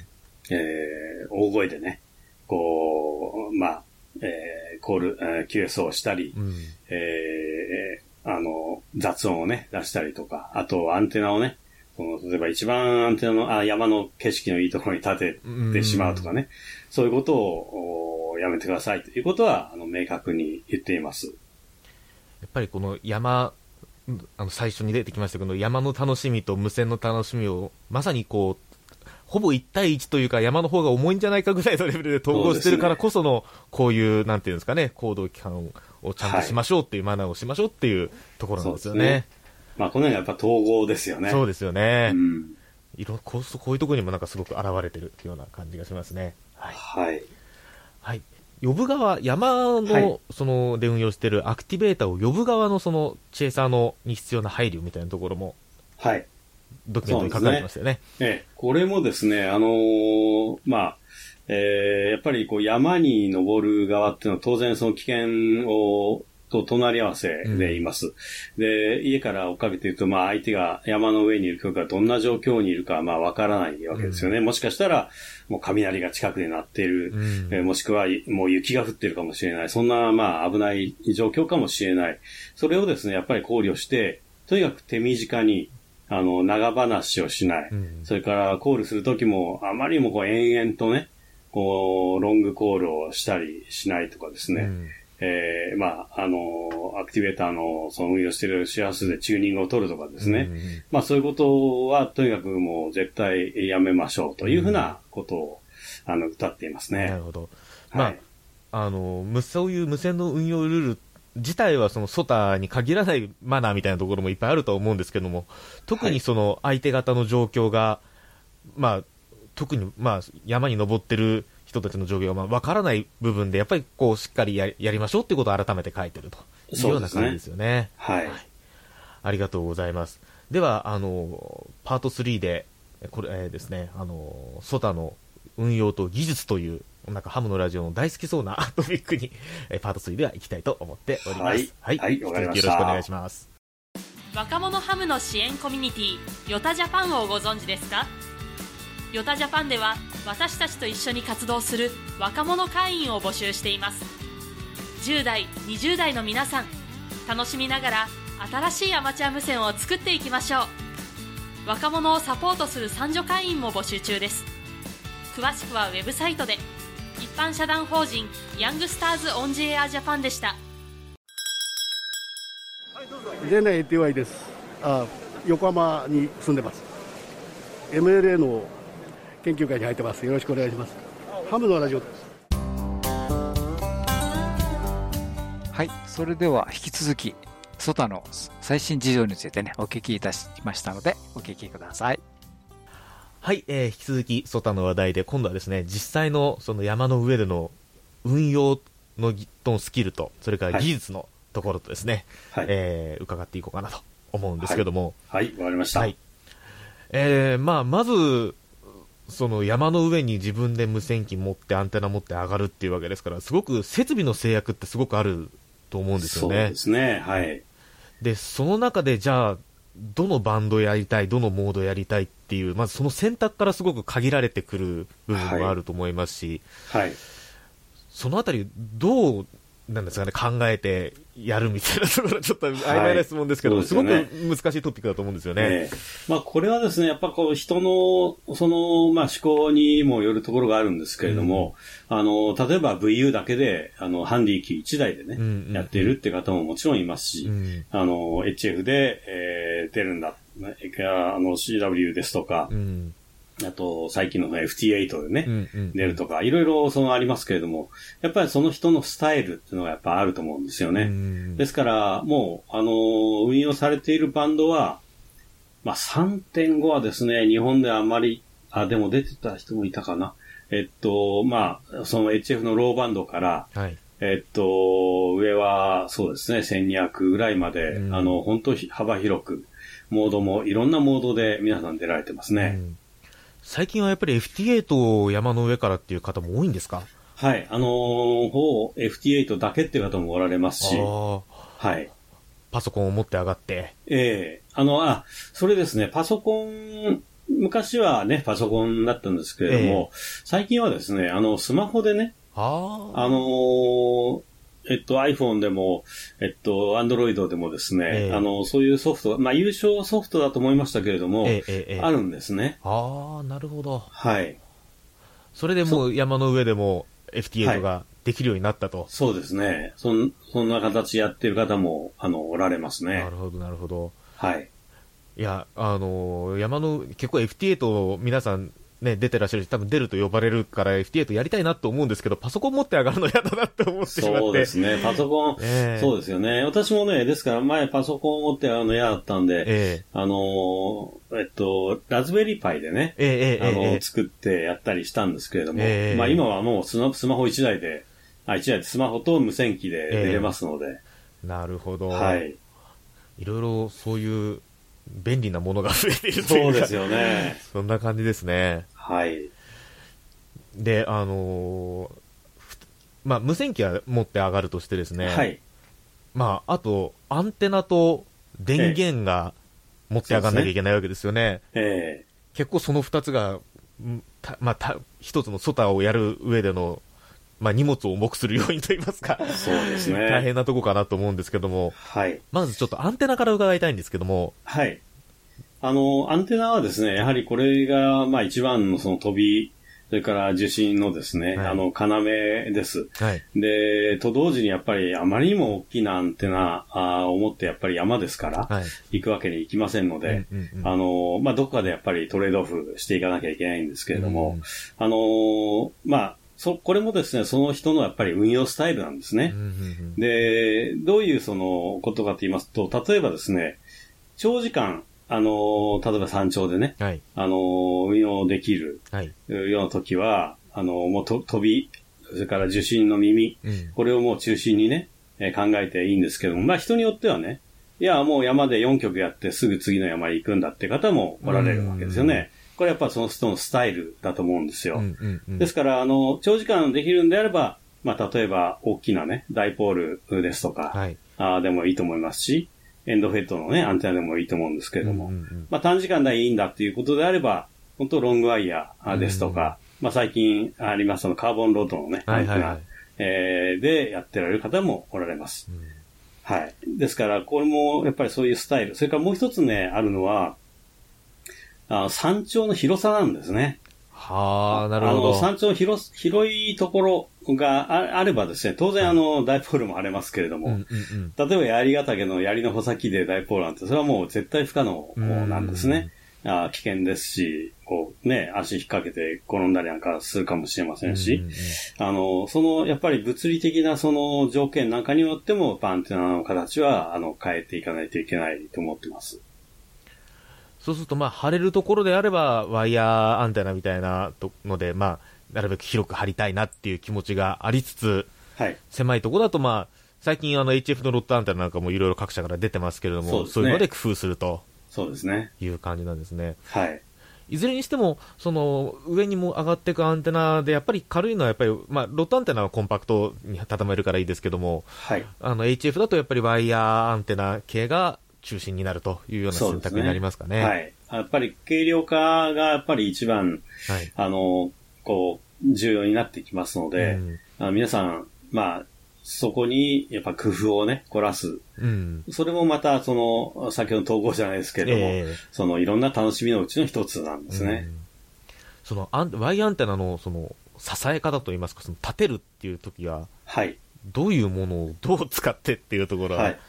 えー大声でね、こう、まあ、えーコール、えー QS をしたり、うん。えーあの、雑音をね、出したりとか、あとアンテナをね、この例えば一番アンテナの、あ、山の景色のいいところに立ててしまうとかね、そういうことをおやめてください。ということは、あの、明確に言っています。やっぱりこの山、うんあの最初に出てきましたけど、山の楽しみと無線の楽しみを、まさにこう、ほぼ1対1というか、山の方が重いんじゃないかぐらいのレベルで統合してるからこその、こういう、なんていうんですかね、行動規範をちゃんとしましょうっていう、マナーをしましょうっていうところなんですよねね。まあ、この辺はやっぱ統合ですよね。そうですよね。うん。いろこうこういうところにもなんかすごく現れてるような感じがしますね。はい。はい。はい。呼ぶ側、山の、はいその、で運用してるアクティベーターを呼ぶ側のその、チェイサーのに必要な配慮みたいなところも、はい。ドキュメントに書かれてましたよね。ええ、これもですね、あのーまあ、えーやっぱりこう山に登る側っていうのは当然その危険を、と隣り合わせでいます。で、家から追っかけていると、まあ相手が山の上にいる人がどんな状況にいるか、まあわからないわけですよね。もしかしたら、もう雷が近くで鳴っている、うんえーもしくはもう雪が降ってるかもしれない。そんな、まあ危ない状況かもしれない。それをですね、やっぱり考慮して、とにかく手短に、あの、長話をしない。うんそれからコールするときも、あまりにもこう延々とね、こう、ロングコールをしたりしないとかですね。うんえーまあ、あの、アクティベーターの、その運用しているシェア数でチューニングを取るとかですね。うんまあ、そういうことは、とにかくもう絶対やめましょうというふうなことを、あの、歌っていますね。なるほど。まあ、はいあの、むそういう無線の運用ルール自体はそのソタに限らないマナーみたいなところもいっぱいあると思うんですけども、特にその相手方の状況が、まあ、特にまあ山に登ってる人たちの状況がまあ分からない部分で、やっぱりこうしっかりややりましょうっていうことを改めて書いてるというような感じですよね。はい。ありがとうございます。では、あの、パート3で、これ、えーですね、あの、ソタの運用と技術という、なんかハムのラジオの大好きそうな トピックに、えーパート3では行きたいと思っております。はい。はい。わかりました。引き続きよろしくお願いします。若者ハムの支援コミュニティヨタジャパンをご存知ですか？ヨタジャパンでは私たちと一緒に活動する若者会員を募集しています。10代20代の皆さん楽しみながら新しいアマチュア無線を作っていきましょう。若者をサポートする三女会員も募集中です。詳しくはウェブサイトで一般社団法人ヤングスターズオンジエアジャパンでした。全内 ATY です。あ横浜に住んでます。MLA の研究会に入ってます。よろしくお願いします。ハムのラジオ。ですはい、それでは引き続き、ソタの最新事情についてね、お聞きいたしましたので、お聞きください。はい、えー引き続き、ソタの話題で、今度はですね、実際のその山の上での運用のぎのスキルと、それから技術のところとですね、えー伺っていこうかなと思うんですけども、はい、わかりました。はい。えーまあ、まず、その山の上に自分で無線機持ってアンテナ持って上がるっていうわけですから、すごく設備の制約ってすごくあると思うんですよそうね。ですね。はい。で、その中でじゃあ、どのバンドやりたい、どのモードやりたいっていう、まずその選択からすごく限られてくる部分もあると思いますし、はい。そのあたり、どうなんですかね、考えてやるみたいなところ、ちょっと曖昧な質問ですけど、はい。すごくそうです難しいトピックだと思うんですよね。ええ。まあ、これはですね、やっぱこう、人の、その、まあ、思考にもよるところがあるんですけれども、あの、例えば VU だけで、あの、ハンディ機1台でね、やっているって方ももちろんいますし、あの、HF で、えー出るんだ、ねあの、CW ですとか、うんあと、最近の FT8 でね、うんうん出るとか、いろいろそのありますけれども、やっぱりその人のスタイルっていうのがやっぱあると思うんですよね。ですから、もう、あの、運用されているバンドは、まあ、3.5はですね、日本ではあんまり、あ、でも出てた人もいたかな。えっと、まあ、その HF のローバンドから、はい。えっと、上は、そうですね、1200ぐらいまで、あの、本当幅広く、モードも、いろんなモードで皆さん出られてますね。最近はやっぱり FT8 を山の上からっていう方も多いんですか？はい、あのー、ほう FT8 だけっていう方もおられますし、はい。パソコンを持って上がって。ええ。あの、あ、それですね、パソコン、昔はね、パソコンだったんですけれども、最近はですね、あの、スマホでね、ああのーえっと、iPhone でも、えっと、Android でもですね、ええあの、そういうソフト、まあ、優勝ソフトだと思いましたけれども、ええええええあるんですね。ああ、なるほど。はい。それでもう山の上でも FT8 ができるようになったと。そうですね。そん、そんな形やってる方も、あの、おられますね。なるほど、なるほど。はい。いや、あのー山の、結構 FT8 皆さんね、出てらっしゃるし、多分出ると呼ばれるから FT8 やりたいなと思うんですけど、パソコン持って上がるの嫌だなって思ってしまって。そうですね。パソコン、ええそうですよね。私もね、ですから前パソコンを持ってあの嫌だったんで、あのー、えっと、ラズベリーパイでね、ええええあの、ええ作ってやったりしたんですけれども、ええまあ今はもうスマスマホ1台で、あ、1台でスマホと無線機で出れますので、なるほど。はい。いろいろそういう便利なものが増えているというかそうですよね。そんな感じですね。はい。で、あのーふまあ、無線機は持って上がるとしてですね、はい。まあ、あと、アンテナと電源が持って上がんなきゃいけないわけですよね。ええ結構その二つが、んたまあ、た一つのソタをやる上での、まあ、荷物を重くする要因といいますか、そうですね。大変なとこかなと思うんですけども、はい。まずちょっとアンテナから伺いたいんですけども、はい。あの、アンテナはですね、やはりこれが、まあ一番のその飛び、それから受信のですね、はいあの、要です。はい。で、と同時にやっぱりあまりにも大きなアンテナを持ってやっぱり山ですから、はい。行くわけにいきませんので、うんうんうんあの、まあ、どこかでやっぱりトレードオフしていかなきゃいけないんですけれども、あの、まあ、そ、これもですね、その人のやっぱり運用スタイルなんですね。で、どういうそのことかと言いますと、例えばですね、長時間、あの、例えば山頂でね、はい。あの、運用できるはい。ような時は、あの、もうと飛び、それから受信の耳、うん。これをもう中心にね、えー考えていいんですけども、まあ人によってはね、いや、もう山で4曲やってすぐ次の山へ行くんだって方もおられるわけですよね。これやっぱその人のスタイルだと思うんですよ。うんうんうんですから、あの、長時間できるんであれば、まあ例えば大きなね、ダイポールですとか、はい。あーでもいいと思いますし、エンドフェットのね、アンテナでもいいと思うんですけれども、うんうんうんまあ短時間でいいんだっていうことであれば、本当ロングワイヤーですとか、まあ最近ありますそのカーボンロードのね、アンテナ、はいはいはいえーでやってられる方もおられます。はい。ですから、これもやっぱりそういうスタイル。それからもう一つね、あるのは、あ山頂の広さなんですね。はあ、なるほあの、ど。山頂の広す、広いところがああればですね、当然あの、ダイポールもありますけれども、うんうんうん例えば槍ヶ岳の槍の穂先でダイポールなんて、それはもう絶対不可能なんですね。あ危険ですし、こうね、足引っ掛けて転んだりなんかするかもしれませんし、あの、その、やっぱり物理的なその条件なんかによっても、やっぱアンテナの形は、あの、変えていかないといけないと思ってます。そうすると、まあ、張れるところであれば、ワイヤーアンテナみたいなとので、まあ、なるべく広く張りたいなっていう気持ちがありつつ、はい。狭いところだと、まあ、最近あの HF のロットアンテナなんかもいろいろ各社から出てますけれども、そうねいうので工夫するとそうですね。いう感じなんですね。はい。いずれにしても、その、上にも上がっていくアンテナで、やっぱり軽いのはやっぱり、まあ、ロットアンテナはコンパクトに畳めるからいいですけども、はい。あの、HF だとやっぱりワイヤーアンテナ系が中心になるというような選択になりますかね。はい。やっぱり軽量化がやっぱり一番、はい。あの、こう、重要になってきますので、うん皆さん、まあ、そこにやっぱ工夫をね、凝らす。うん。それもまた、その、先ほどの統合じゃないですけれども、ええそのいろんな楽しみのうちの一つなんですね。そのアン、ワイアンテナの、その、支え方といいますか、その、立てるっていう時は、はい。どういうものをどう使ってっていうところは、はい。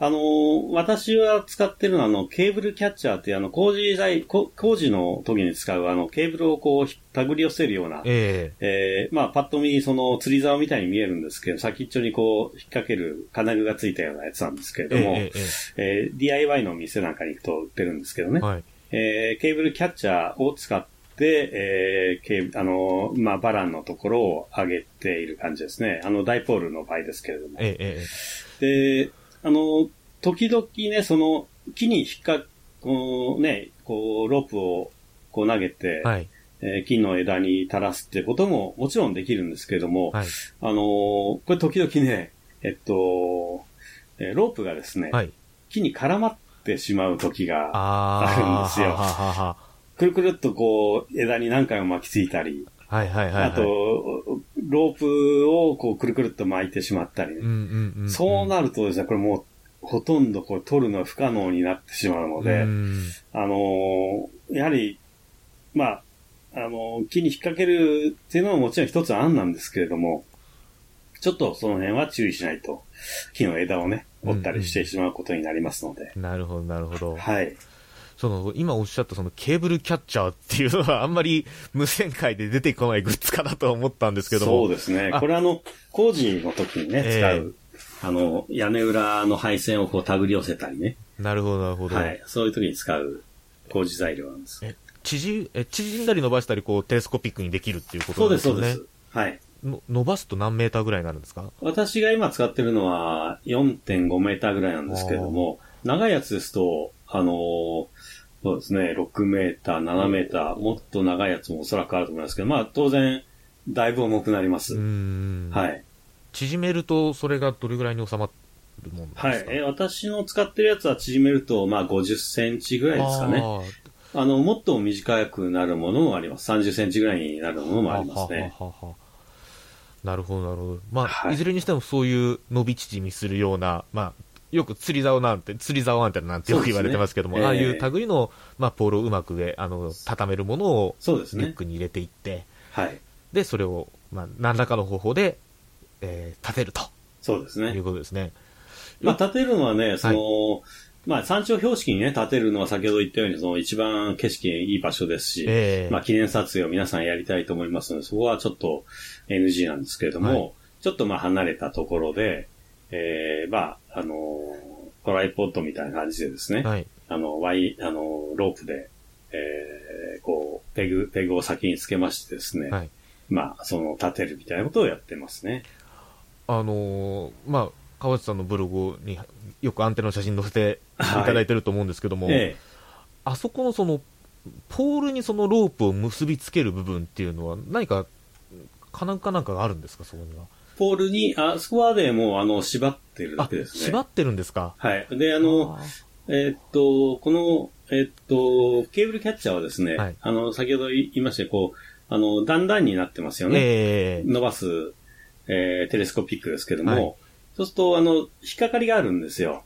あのー私は使ってるのは、あの、ケーブルキャッチャーっていう、あの、工事材、こ工事の時に使う、あの、ケーブルをこう、ひ手繰り寄せるような、ええーまあ、パッと見、その、釣り竿みたいに見えるんですけど、先っちょにこう、引っ掛ける金具がついたようなやつなんですけれども、えええー DIY の店なんかに行くと売ってるんですけどね、はい。えーケーブルキャッチャーを使って、えーケーブあのーまあ、バランのところを上げている感じですね。あの、ダイポールの場合ですけれども。えええで、あの、時々ね、その、木に引っか、こうね、こう、ロープをこう投げて、はい。えー木の枝に垂らすってことももちろんできるんですけれども、はい。あのーこれ時々ね、えっと、えーロープがですね、はい。木に絡まってしまう時がああるんですよ。ははははくるくるっとこう、枝に何回も巻きついたり、はいはいはいはい。あと、ロープをこう、くるくるっと巻いてしまったりね、うんうんうん。そうなるとですね、これもう、ほとんどこう、取るのは不可能になってしまうので、うんあのーやはり、まあ、あのー木に引っ掛けるっていうのはもちろん一つ案なんですけれども、ちょっとその辺は注意しないと、木の枝をね、折ったりしてしまうことになりますので。なるほど、なるほど。はい。その、今おっしゃったそのケーブルキャッチャーっていうのはあんまり無線界で出てこないグッズかなと思ったんですけども。そうですね。あこれあの、工事の時にね、ええ使う、あの、屋根裏の配線をこう手繰り寄せたりね。なるほど、なるほど。はい。そういう時に使う工事材料なんです。え、縮、え、縮んだり伸ばしたり、こう、テレスコピックにできるっていうことそうです、なんです。そうです。はい。の伸ばすと何メーターぐらいになるんですか？私が今使ってるのは4.5メーターぐらいなんですけれども、長いやつですと、あのーそうですね、6メーター、7メーター、もっと長いやつもおそらくあると思いますけど、まあ当然、だいぶ重くなります。はい。縮めると、それがどれぐらいに収まるもんですか？はい。え、私の使ってるやつは縮めると、まあ50センチぐらいですかね。あの、もっと短くなるものもあります。30センチぐらいになるものもありますね。ははははなるほど、なるほど。まあ、い、ずれにしてもそういう伸び縮みするような、まあ、よく釣り竿なんて、釣り竿アンテナなんてよく言われてますけども、そうですねああいう類の、まあ、ポールをうまくで、あの、畳めるものを、そうですねリュックに入れていって、はい。で、それを、まあ、何らかの方法で、えー立てると。そうですね。いうことですね。まあ、立てるのはね、その、まあ、山頂標識にね、立てるのは先ほど言ったように、その一番景色いい場所ですし、ええまあ、記念撮影を皆さんやりたいと思いますので、そこはちょっと NG なんですけれども、はいちょっとまあ、離れたところで、えー、まあ、あのートライポッドみたいな感じでですね、はい。あの、ワイ、あの、ロープで、えー、こう、ペグ、ペグを先につけましてですね、はいまあ、その、立てるみたいなことをやってますね。あのーまあ、川内さんのブログによくアンテナの写真載せていただいてると思うんですけども、ええあそこのその、ポールにそのロープを結びつける部分っていうのは、何か、金具かなんかがあるんですか、そこには？ポールに、あそこはでもう、あの、縛ってるだけですね。縛ってるんですか？はい。で、あの、えーっと、この、えーっと、ケーブルキャッチャーはですね、はいあの、先ほど言いましたよこう、あの、段々になってますよね。ええ伸ばす、えーテレスコピックですけども、はいそうすると、あの、引っかかりがあるんですよ。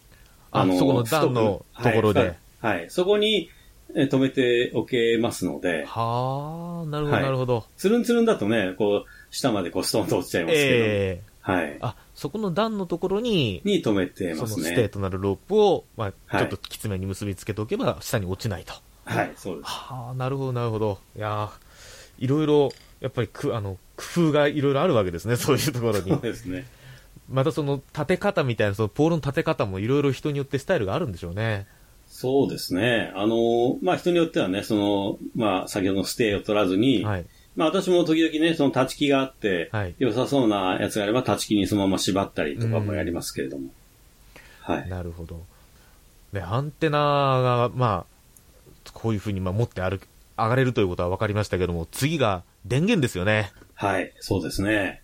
あそこの段のところではいはい。はいそこに、えー止めておけますので、はあ、なるほど、はいなるほど。つるんつるんだとね、こう、下までこう、ストーンと落ちちゃいますけど、ええはい。あ、そこの段のところに、に止めてそのますね。ステーとなるロープを、まあ、はいちょっときつめに結びつけておけば、下に落ちないと。はい、そうです。はあ、なるほど、なるほど。いやーいろいろ、やっぱりく、あの、工夫がいろいろあるわけですね、そういうところにそう。ですね。またその立て方みたいな、そのポールの立て方もいろいろ人によってスタイルがあるんでしょうね。そうですね。あの、まあ、人によってはね、その、まあ、先ほどのステイを取らずに、はい。まあ、私も時々ね、その立ち木があって、はい良さそうなやつがあれば、立ち木にそのまま縛ったりとかもやりますけれども。はい。なるほど。で、アンテナが、まあ、こういうふうにまあ持って歩く、上がれるということは分かりましたけども、次が電源ですよね。はい、そうですね。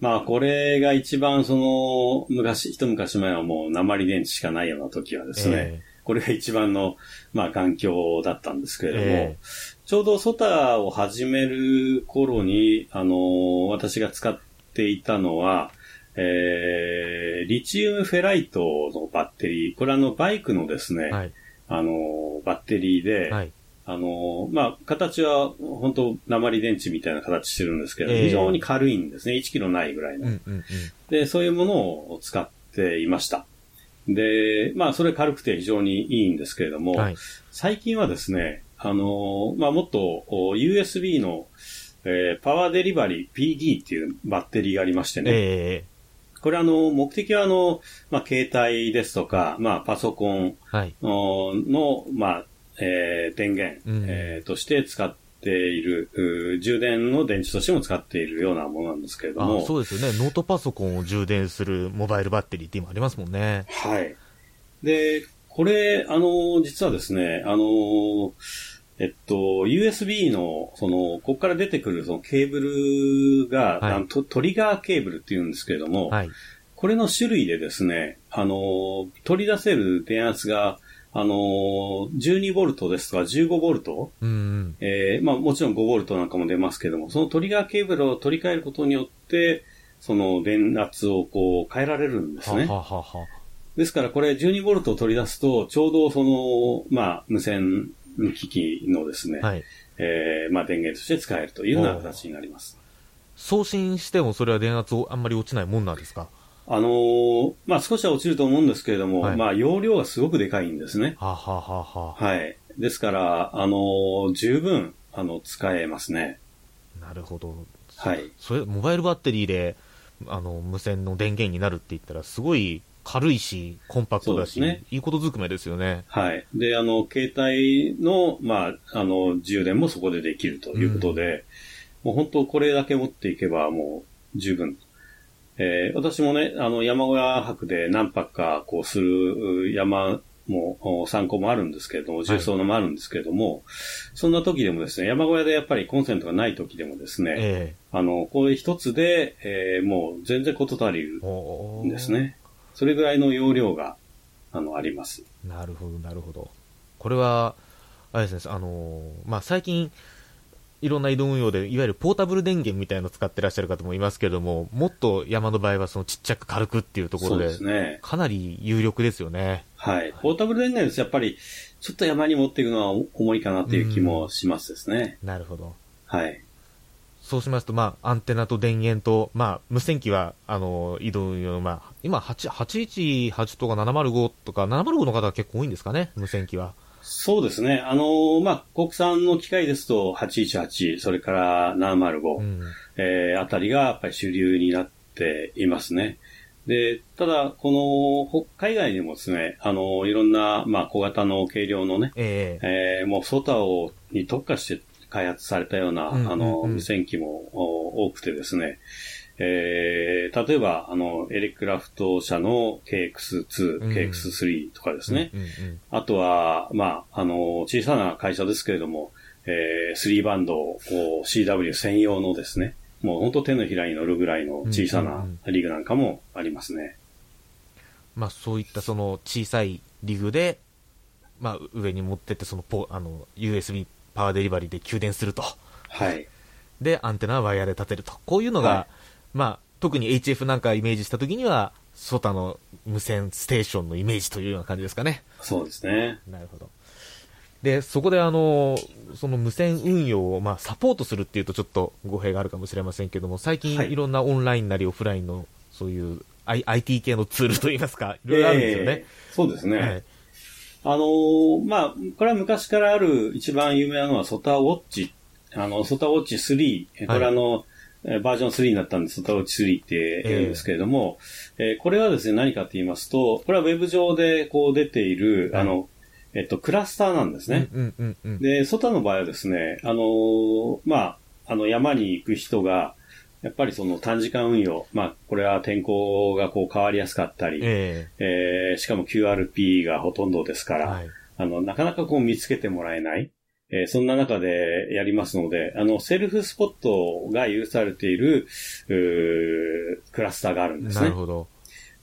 まあ、これが一番その、昔、一昔前はもう鉛電池しかないような時はですね、えこれが一番の、まあ、環境だったんですけれども、えちょうどソタを始める頃に、あの、私が使っていたのは、えー、リチウムフェライトのバッテリー、これあの、バイクのですね、はい。あの、バッテリーで、はい。あの、まあ、形は本当鉛電池みたいな形してるんですけど、ええ非常に軽いんですね。1キロないぐらいの。うんうんうん。で、そういうものを使っていました。で、まあ、それ軽くて非常にいいんですけれども、はい。最近はですね、あの、まあ、もっとお USB の、えーパワーデリバリー PD っていうバッテリーがありましてね、えこれあの、目的はあの、まあ、携帯ですとか、まあ、パソコンえはい。まあ、えー電源、うんえーとして使っている、充電の電池としても使っているようなものなんですけれどあも、そうですよね。ノートパソコンを充電するモバイルバッテリーって今ありますもんね。はい。で、これ、あの、実はですね、あの、えっと、USB の、その、ここから出てくるそのケーブルが、はいトトリガーケーブルって言うんですけれども、はい。これの種類でですね、あの、取り出せる電圧が、あの、12ボルトですとか15ボルト、うんうん。えーまあもちろん5ボルトなんかも出ますけども、そのトリガーケーブルを取り替えることによって、その電圧をこう変えられるんですね。はははは。ですからこれ12ボルトを取り出すと、ちょうどその、まあ無線機器のですね、はい。えーまあ電源として使えるというような形になります。送信してもそれは電圧をあんまり落ちないもんなんですか？あのーまあ少しは落ちると思うんですけれども、はいまあ容量がすごくでかいんですね。はははは。はい。ですから、あのー十分、あの、使えますね。なるほど。はい。それ、モバイルバッテリーで、あの、無線の電源になるって言ったら、すごい軽いし、コンパクトだし、ねいいことずくめですよね。はい。で、あの、携帯の、まあ、あの、充電もそこでできるということで、もう本当これだけ持っていけばもう十分。えー私もね、あの、山小屋泊で何泊かこうする山もお参考もあるんですけれども、重曹のもあるんですけれども、そんな時でもですね、山小屋でやっぱりコンセントがない時でもですね、えあの、これ一つで、えーもう全然事足りるんですね。それぐらいの容量が、あの、あります。なるほど、なるほど。これは、あれですね、あのーまあ、最近、いろんな移動運用で、いわゆるポータブル電源みたいなのを使ってらっしゃる方もいますけれども、もっと山の場合はそのちっちゃく軽くっていうところで、ね。かなり有力ですよね。はい。ポータブル電源です。やっぱり、ちょっと山に持っていくのは重いかなっていう気もしますですね。なるほど。はい。そうしますと、まあ、アンテナと電源と、まあ、無線機は、あの、移動運用の、まあ、今、8 818とか705とか、705の方が結構多いんですかね、無線機は。そうですね。あのーまあ、国産の機械ですと、818、それから705、えーあたりがやっぱり主流になっていますね。で、ただ、この、ほ海外にもですね、あのいろんな、まあ、小型の軽量のね、ええーもうソタを、に特化して開発されたような、うんうんうん。あの、無線機もお多くてですね、えー例えば、あの、エレクラフト社の KX2、うん。KX3 とかですね、うんうんあとは、まあ、あの、小さな会社ですけれども、えー、3バンドを CW 専用のですね、もう本当手のひらに乗るぐらいの小さなリグなんかもありますね。まあ、そういったその小さいリグで、まあ、上に持ってって、そのポ、あの、USB パワーデリバリーで給電すると。はい。で、アンテナはワイヤーで立てると。こういうのが、はいまあ、特に HF なんかイメージしたときには、ソタの無線ステーションのイメージというような感じですかね。そうですね。なるほど。で、そこであの、その無線運用を、まあ、サポートするっていうとちょっと語弊があるかもしれませんけども、最近はいいろんなオンラインなりオフラインの、そういう、I、IT 系のツールといいますか、いろいろあるんですよね。えーそうですね。はいあのーまあ、これは昔からある一番有名なのはソタウォッチ。あの、ソタウォッチ3。えこれあの、えーバージョン3になったんで、ソタウォッチ3って言うんですけれども、えーこれはですね、何かと言いますと、これはウェブ上でこう出ている、あの、えっと、クラスターなんですね。うんうんうん。で、ソタの場合はですね、あのーまあ、あの、山に行く人が、やっぱりその短時間運用、まあ、これは天候がこう変わりやすかったり、ええーしかも QRP がほとんどですから、あの、なかなかこう見つけてもらえない。えーそんな中でやりますので、あの、セルフスポットが許されている、クラスターがあるんですね。なるほど。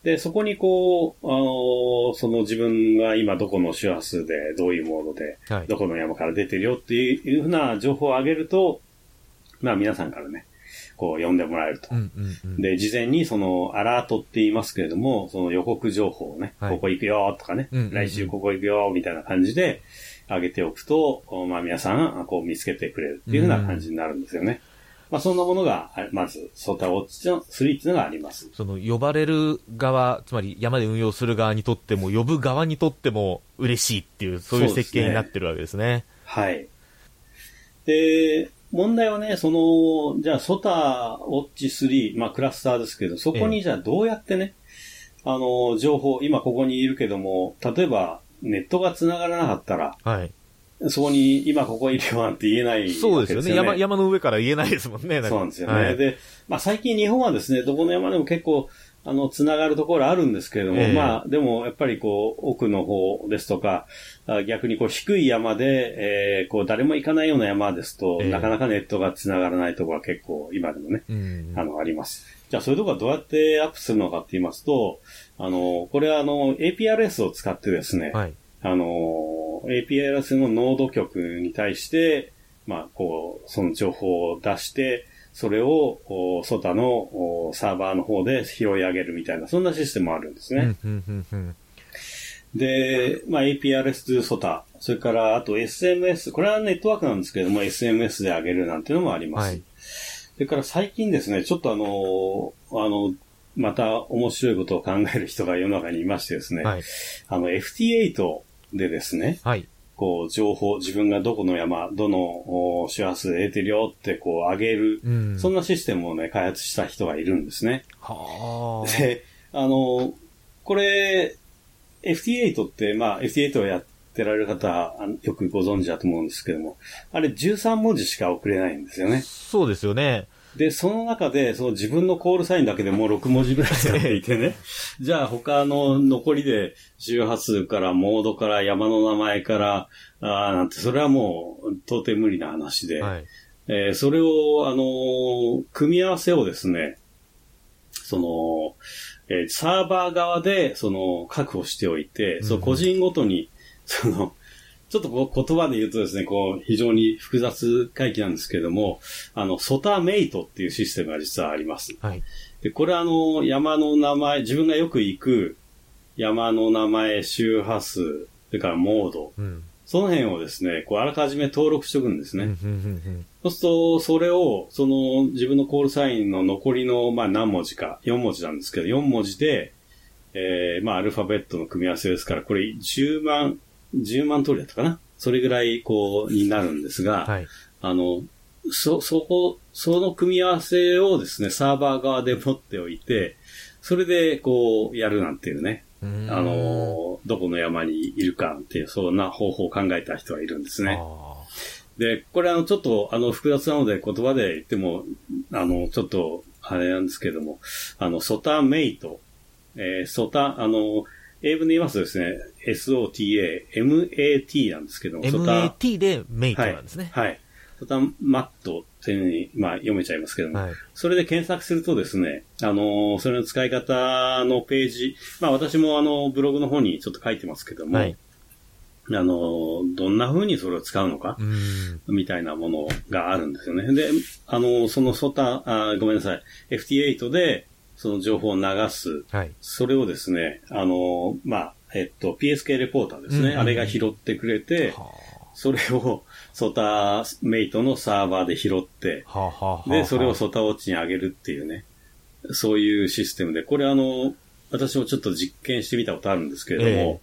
で、そこにこう、あのーその自分が今どこの周波数で、どういうモードで、はいどこの山から出てるよっていういうふうな情報を上げると、まあ皆さんからね、こう読んでもらえると。うんうんうん。で、事前にそのアラートって言いますけれども、その予告情報をね、はいここ行くよとかね、うんうんうん来週ここ行くよみたいな感じで上げておくと、まあ皆さんあこう見つけてくれるっていうふうな感じになるんですよね。まあそんなものが、あまず、ソータウォッチの3っていうのがあります。その呼ばれる側、つまり山で運用する側にとっても、呼ぶ側にとっても嬉しいっていう、そういう設計になってるわけですね。はい。で、問題はね、その、じゃあ、ソタウォッチ3、まあ、クラスターですけど、そこにじゃあどうやってね、あの、情報、今ここにいるけども、例えば、ネットが繋がらなかったら、はい。そこに今ここいるよなんて言えないね。そうですよね。山、山の上から言えないですもんね。そうなんですよね。はいで、まあ最近日本はですね、どこの山でも結構、あの、つながるところあるんですけれども、ええまあ、でも、やっぱりこう、奥の方ですとか、あ逆にこう、低い山で、えーこう、誰も行かないような山ですと、ええなかなかネットがつながらないところが結構、今でもね、うんあの、あります。じゃあ、そういうところはどうやってアップするのかって言いますと、あの、これはあの、APRS を使ってですね、はい。あの、APRS のノード局に対して、まあ、こう、その情報を出して、それを、おソタのおサーバーの方で拾い上げるみたいな、そんなシステムもあるんですね。で、まあ、APRS to ソタ、それから、あと SMS、これはネットワークなんですけれども、SMS で上げるなんていうのもあります。はいそれから最近ですね、ちょっとあの、あの、また面白いことを考える人が世の中にいましてですね、はい。あの FT8 でですね、はい。こう、情報、自分がどこの山、どのお周波数で得てるよってこう上げる、うんそんなシステムをね、開発した人がいるんですね。はあ。で、あの、これ、FT8 って、まあ、FT8 をやってられる方、よくご存知だと思うんですけども、あれ13文字しか送れないんですよね。そうですよね。で、その中で、その自分のコールサインだけでもう6文字ぐらい使っていてね。じゃあ他の残りで周波数からモードから山の名前から、あーなんて、それはもう到底無理な話で。はい。えーそれを、あのー組み合わせをですね、その、えーサーバー側で、その、確保しておいて、そう、個人ごとに、その、ちょっとこう言葉で言うとですね、こう、非常に複雑回帰なんですけれども、あの、ソタメイトっていうシステムが実はあります。はい。で、これはあの、山の名前、自分がよく行く山の名前、周波数、それからモード、うん。その辺をですね、こう、あらかじめ登録しておくんですね。うんうんうんそうすると、それを、その、自分のコールサインの残りの、まあ何文字か、4文字なんですけど、4文字で、えー、まあアルファベットの組み合わせですから、これ10万、10万通りだったかなそれぐらい、こう、になるんですが、はい。あの、そ、そこ、その組み合わせをですね、サーバー側で持っておいて、それで、こう、やるなんていうね、うんあの、どこの山にいるかっていう、そんな方法を考えた人がいるんですね。で、これあの、ちょっと、あの、複雑なので言葉で言っても、あの、ちょっと、あれなんですけども、あの、ソタメイト、えー、ソタ、あの、英文で言いますとですね、SOTA、MAT なんですけども、MAT でメイトなんですね。はい。はい。マットっていうふうに、まあ、読めちゃいますけども、はい。それで検索するとですね、あのーそれの使い方のページ、まあ私もあの、ブログの方にちょっと書いてますけども、はいあのーどんな風にそれを使うのか、うん。みたいなものがあるんですよね。で、あの、そのソタ、あごめんなさい、FT8 で、その情報を流す。はい。それをですね、あの、まあ、えっと、PSK レポーターですね。うんあれが拾ってくれて、それをソタメイトのサーバーで拾って、はあ、はあはあ、で、それをソタウォッチに上げるっていうね、そういうシステムで、これあの、私もちょっと実験してみたことあるんですけれども、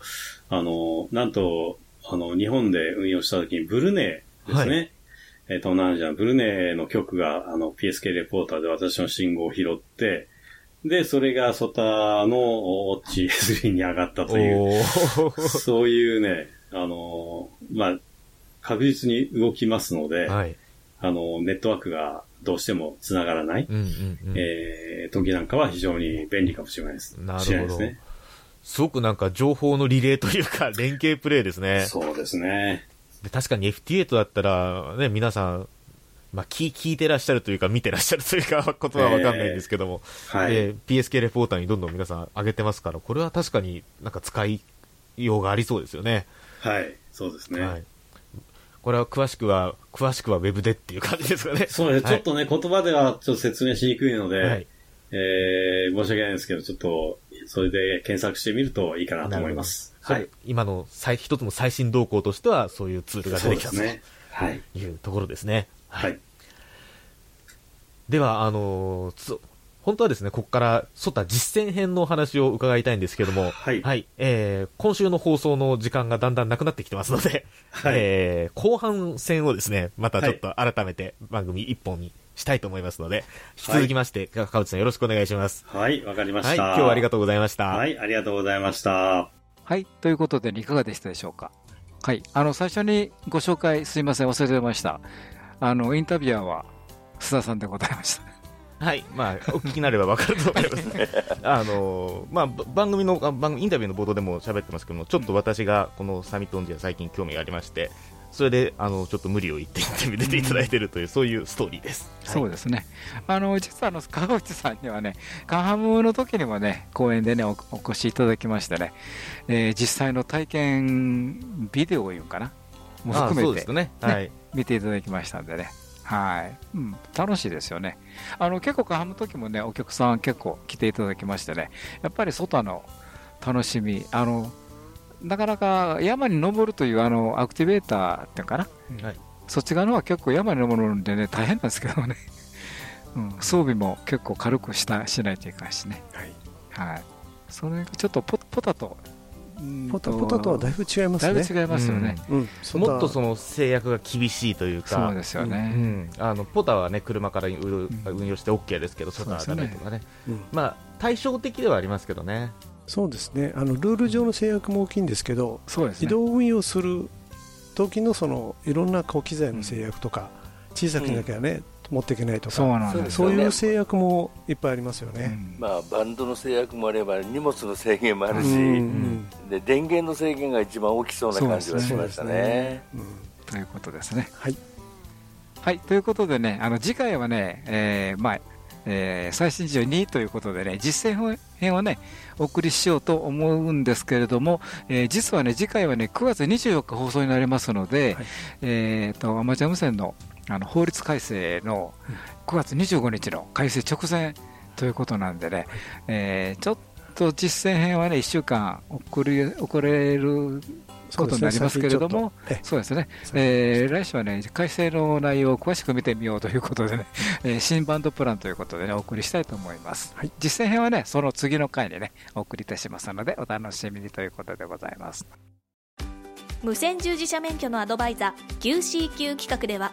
あの、なんと、あの、日本で運用した時にブルネーですね。はえー東南アジアのブルネーの局が、あの、PSK レポーターで私の信号を拾って、で、それがソタのウォッチ S3 に上がったという、そういうね、あの、まあ、確実に動きますので、はい。あの、ネットワークがどうしても繋がらない、うんうんうん。えー、時なんかは非常に便利かもしれないです。なるほどすね。。すごくなんか情報のリレーというか、連携プレイですね。そうですね。で確かに FT8 だったら、ね、皆さん、まあ、聞聞いてらっしゃるというか、見てらっしゃるというか、ことはわかんないんですけども、はい。で PSK レポーターにどんどん皆さん上げてますから、これは確かになんか使いようがありそうですよね。はい。そうですね。はい。これは詳しくは、詳しくはウェブでっていう感じですかね。そうですね。ちょっとね、言葉ではちょっと説明しにくいので、はいえー、申し訳ないんですけど、ちょっと、それで検索してみるといいかなと思います。ははいい。。今の最一つの最新動向としては、そういうツールが出てきたとね。はい。いうところですね。はい。では、あのーつ本当はですね、ここから、ソタ実践編のお話を伺いたいんですけども、はいえー今週の放送の時間がだんだんなくなってきてますので、はいえー後半戦をですね、またちょっと改めて番組一本にしたいと思いますので、引き続きまして、か川内さんよろしくお願いします。はい、わかりまはい、した。今日はありがとうございました。はい、ありがとうございました。はい、ということで、いかがでしたでしょうか？はい、あの最初にご紹介、すいません、忘れてました。あのインタビュアーは須田さんでございました。はい、まあ、お聞きになればわかると思います。あのまあ、ば番組の、あ番組インタビューの冒頭でも喋ってますけども、ちょっと私がこのサミットオンジア最近興味がありまして、それで、あの、ちょっと無理を言ってインタビュー出ていただいているという、そういうストーリーです。そうですね。あの実はあの川内さんにはね、カンハムの時にもね、公演でねおお越しいただきましてね、えー実際の体験ビデオをいうかな、もあ含めて、そうですね。はい。見ていただきましたんでね。はい、うん、楽しいですよね。あの結構カンハムの時もね、お客さん結構来ていただきましてね、やっぱり外の楽しみ、あのなかなか山に登るというあのアクティベーターっていうかな、はい。そっち側のは結構山に登るんでね、大変なんですけどね、うん、装備も結構軽くしたしないといかんしね、はい、それがちょっとポポタと、うんポタポタとはだいぶ違いますね。だいぶ違いますよね、うん、もっとその制約が厳しいというか、そうですよね。うん。あのポタはね、車から運運用して OK ですけど、外はダメとかね。うん。まあ、対照的ではありますけどね。そうですね。あのルール上の制約も大きいんですけどそうですね。移動運用する時のそのいろんなこう機材の制約とか、小さくなきゃね、持っていけないとか。そうなんですそういう制約もいっぱいありますよね、まあ、バンドの制約もあれば荷物の制限もあるし、うん。で電源の制限が一番大きそうな感じがしましたね。ということですね。はい、はい、ということでね、あの次回はね、えーまあえー最新事情2ということでね、実践編をね、お送りしようと思うんですけれども、えー実はね、次回はね、9月24日放送になりますので、えーとアマチュア無線のあの法律改正の9月25日の改正直前ということなんでね、えーちょっと実践編はね、1週間遅れ遅れることになりますけれども、そうですね、えー来週はね、改正の内容を詳しく見てみようということでね、えー新バンドプランということでね、お送りしたいと思います。実践編はね、その次の回にね、お送りいたしますので、お楽しみにということでございます。無線従事者免許のアドバイザー QCQ 企画では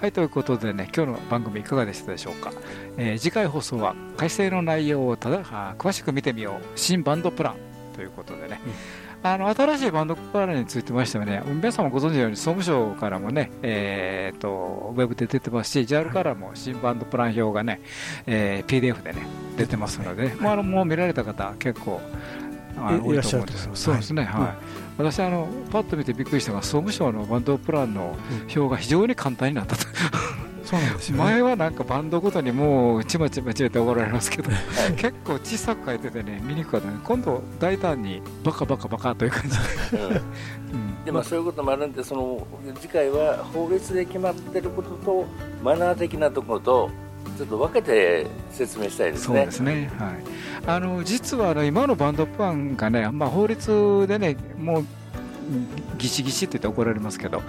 はい、ということでね、今日の番組いかがでしたでしょうか？えー次回放送は改正の内容をただあ詳しく見てみよう、新バンドプランということでね、あの新しいバンドプランについてましてはね、皆さんもご存知のように総務省からもね、えー、とウェブで出てますし、JAL からも新バンドプラン表がね、えー PDF でね、出てますので、もうあのもう見られた方、結構いいいらっしゃと思うんですると思いますそうですね、はい。はい。私あの、パッと見てびっくりしたのが、総務省のバンドプランの表が非常に簡単になったと。そうなんですよね前はなんかバンドごとにもうちまちまちまって怒られますけど、結構小さく書いててね見にくかったね今度大胆にバカバカバカという感じで、うんでまあ、そういうこともあるんでその次回は法律で決まってることとマナー的なところとちょっと分けて説明したいですそうね。ですね、はい、あの実はあの今のバンドプランがね、まあ、法律でねもうギシギシって言って怒られますけど、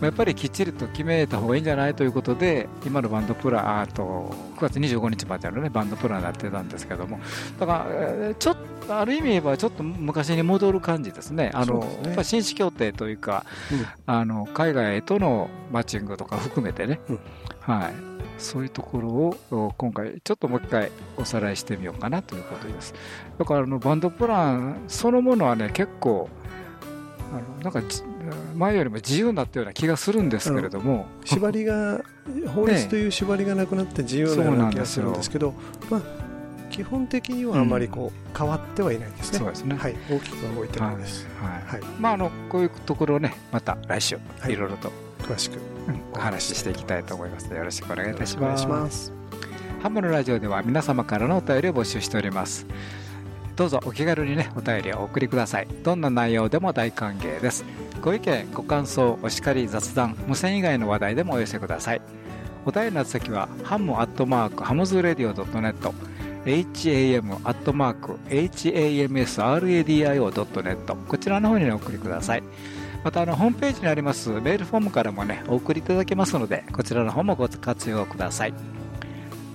やっぱりきっちりと決めた方がいいんじゃないということで、今のバンドプラン、あと9月25日までの、ね、バンドプランになってたんですけども、だから、えーちょっとある意味言えば、ちょっと昔に戻る感じですね、あのやっぱ紳士協定というか、あの海外とのマッチングとか含めてね、はい、そういうところをお今回、ちょっともう一回おさらいしてみようかなということです。だからあのバンドプランそのものはね、結構、あのなんかじ前よりも自由になったような気がするんですけれども、縛りが法律という縛りがなくなって自由なような気がするんですけど、まあ、基本的にはあまりこう変わってはいないですね。そうですね。はい、大きくは動いてないです。はい。まあ、あのこういうところをね、また来週、いろいろと。詳しくお話ししていきたいと思いますので、よろしくお願いいたします。ハムのラジオでは皆様からのお便りを募集しております。どうぞお気軽にね、お便りをお送りください。どんな内容でも大歓迎です。ご意見、ご感想、お叱り、雑談、無線以外の話題でもお寄せください。お便りの宛先は、ハムアットマーク、ハムズラディオ .net、ham アットマーク、hamsradio.net、こちらの方に、ね、お送りください。またあのホームページにありますメールフォームからもねお送りいただけますのでこちらの方もご活用ください。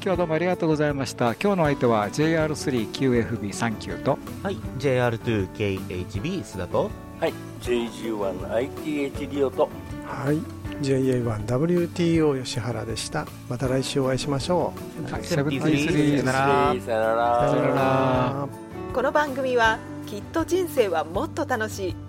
今日はどうもありがとうございました。今日の相手は JR3QFB39 とはい JR2KHB 須田とはい JG1ITH リオと。はい、JA1WTO 吉原でした。また来週お会いしましょう。はい73さよなら。さよなら。さよなら。この番組はきっと人生はもっと楽しい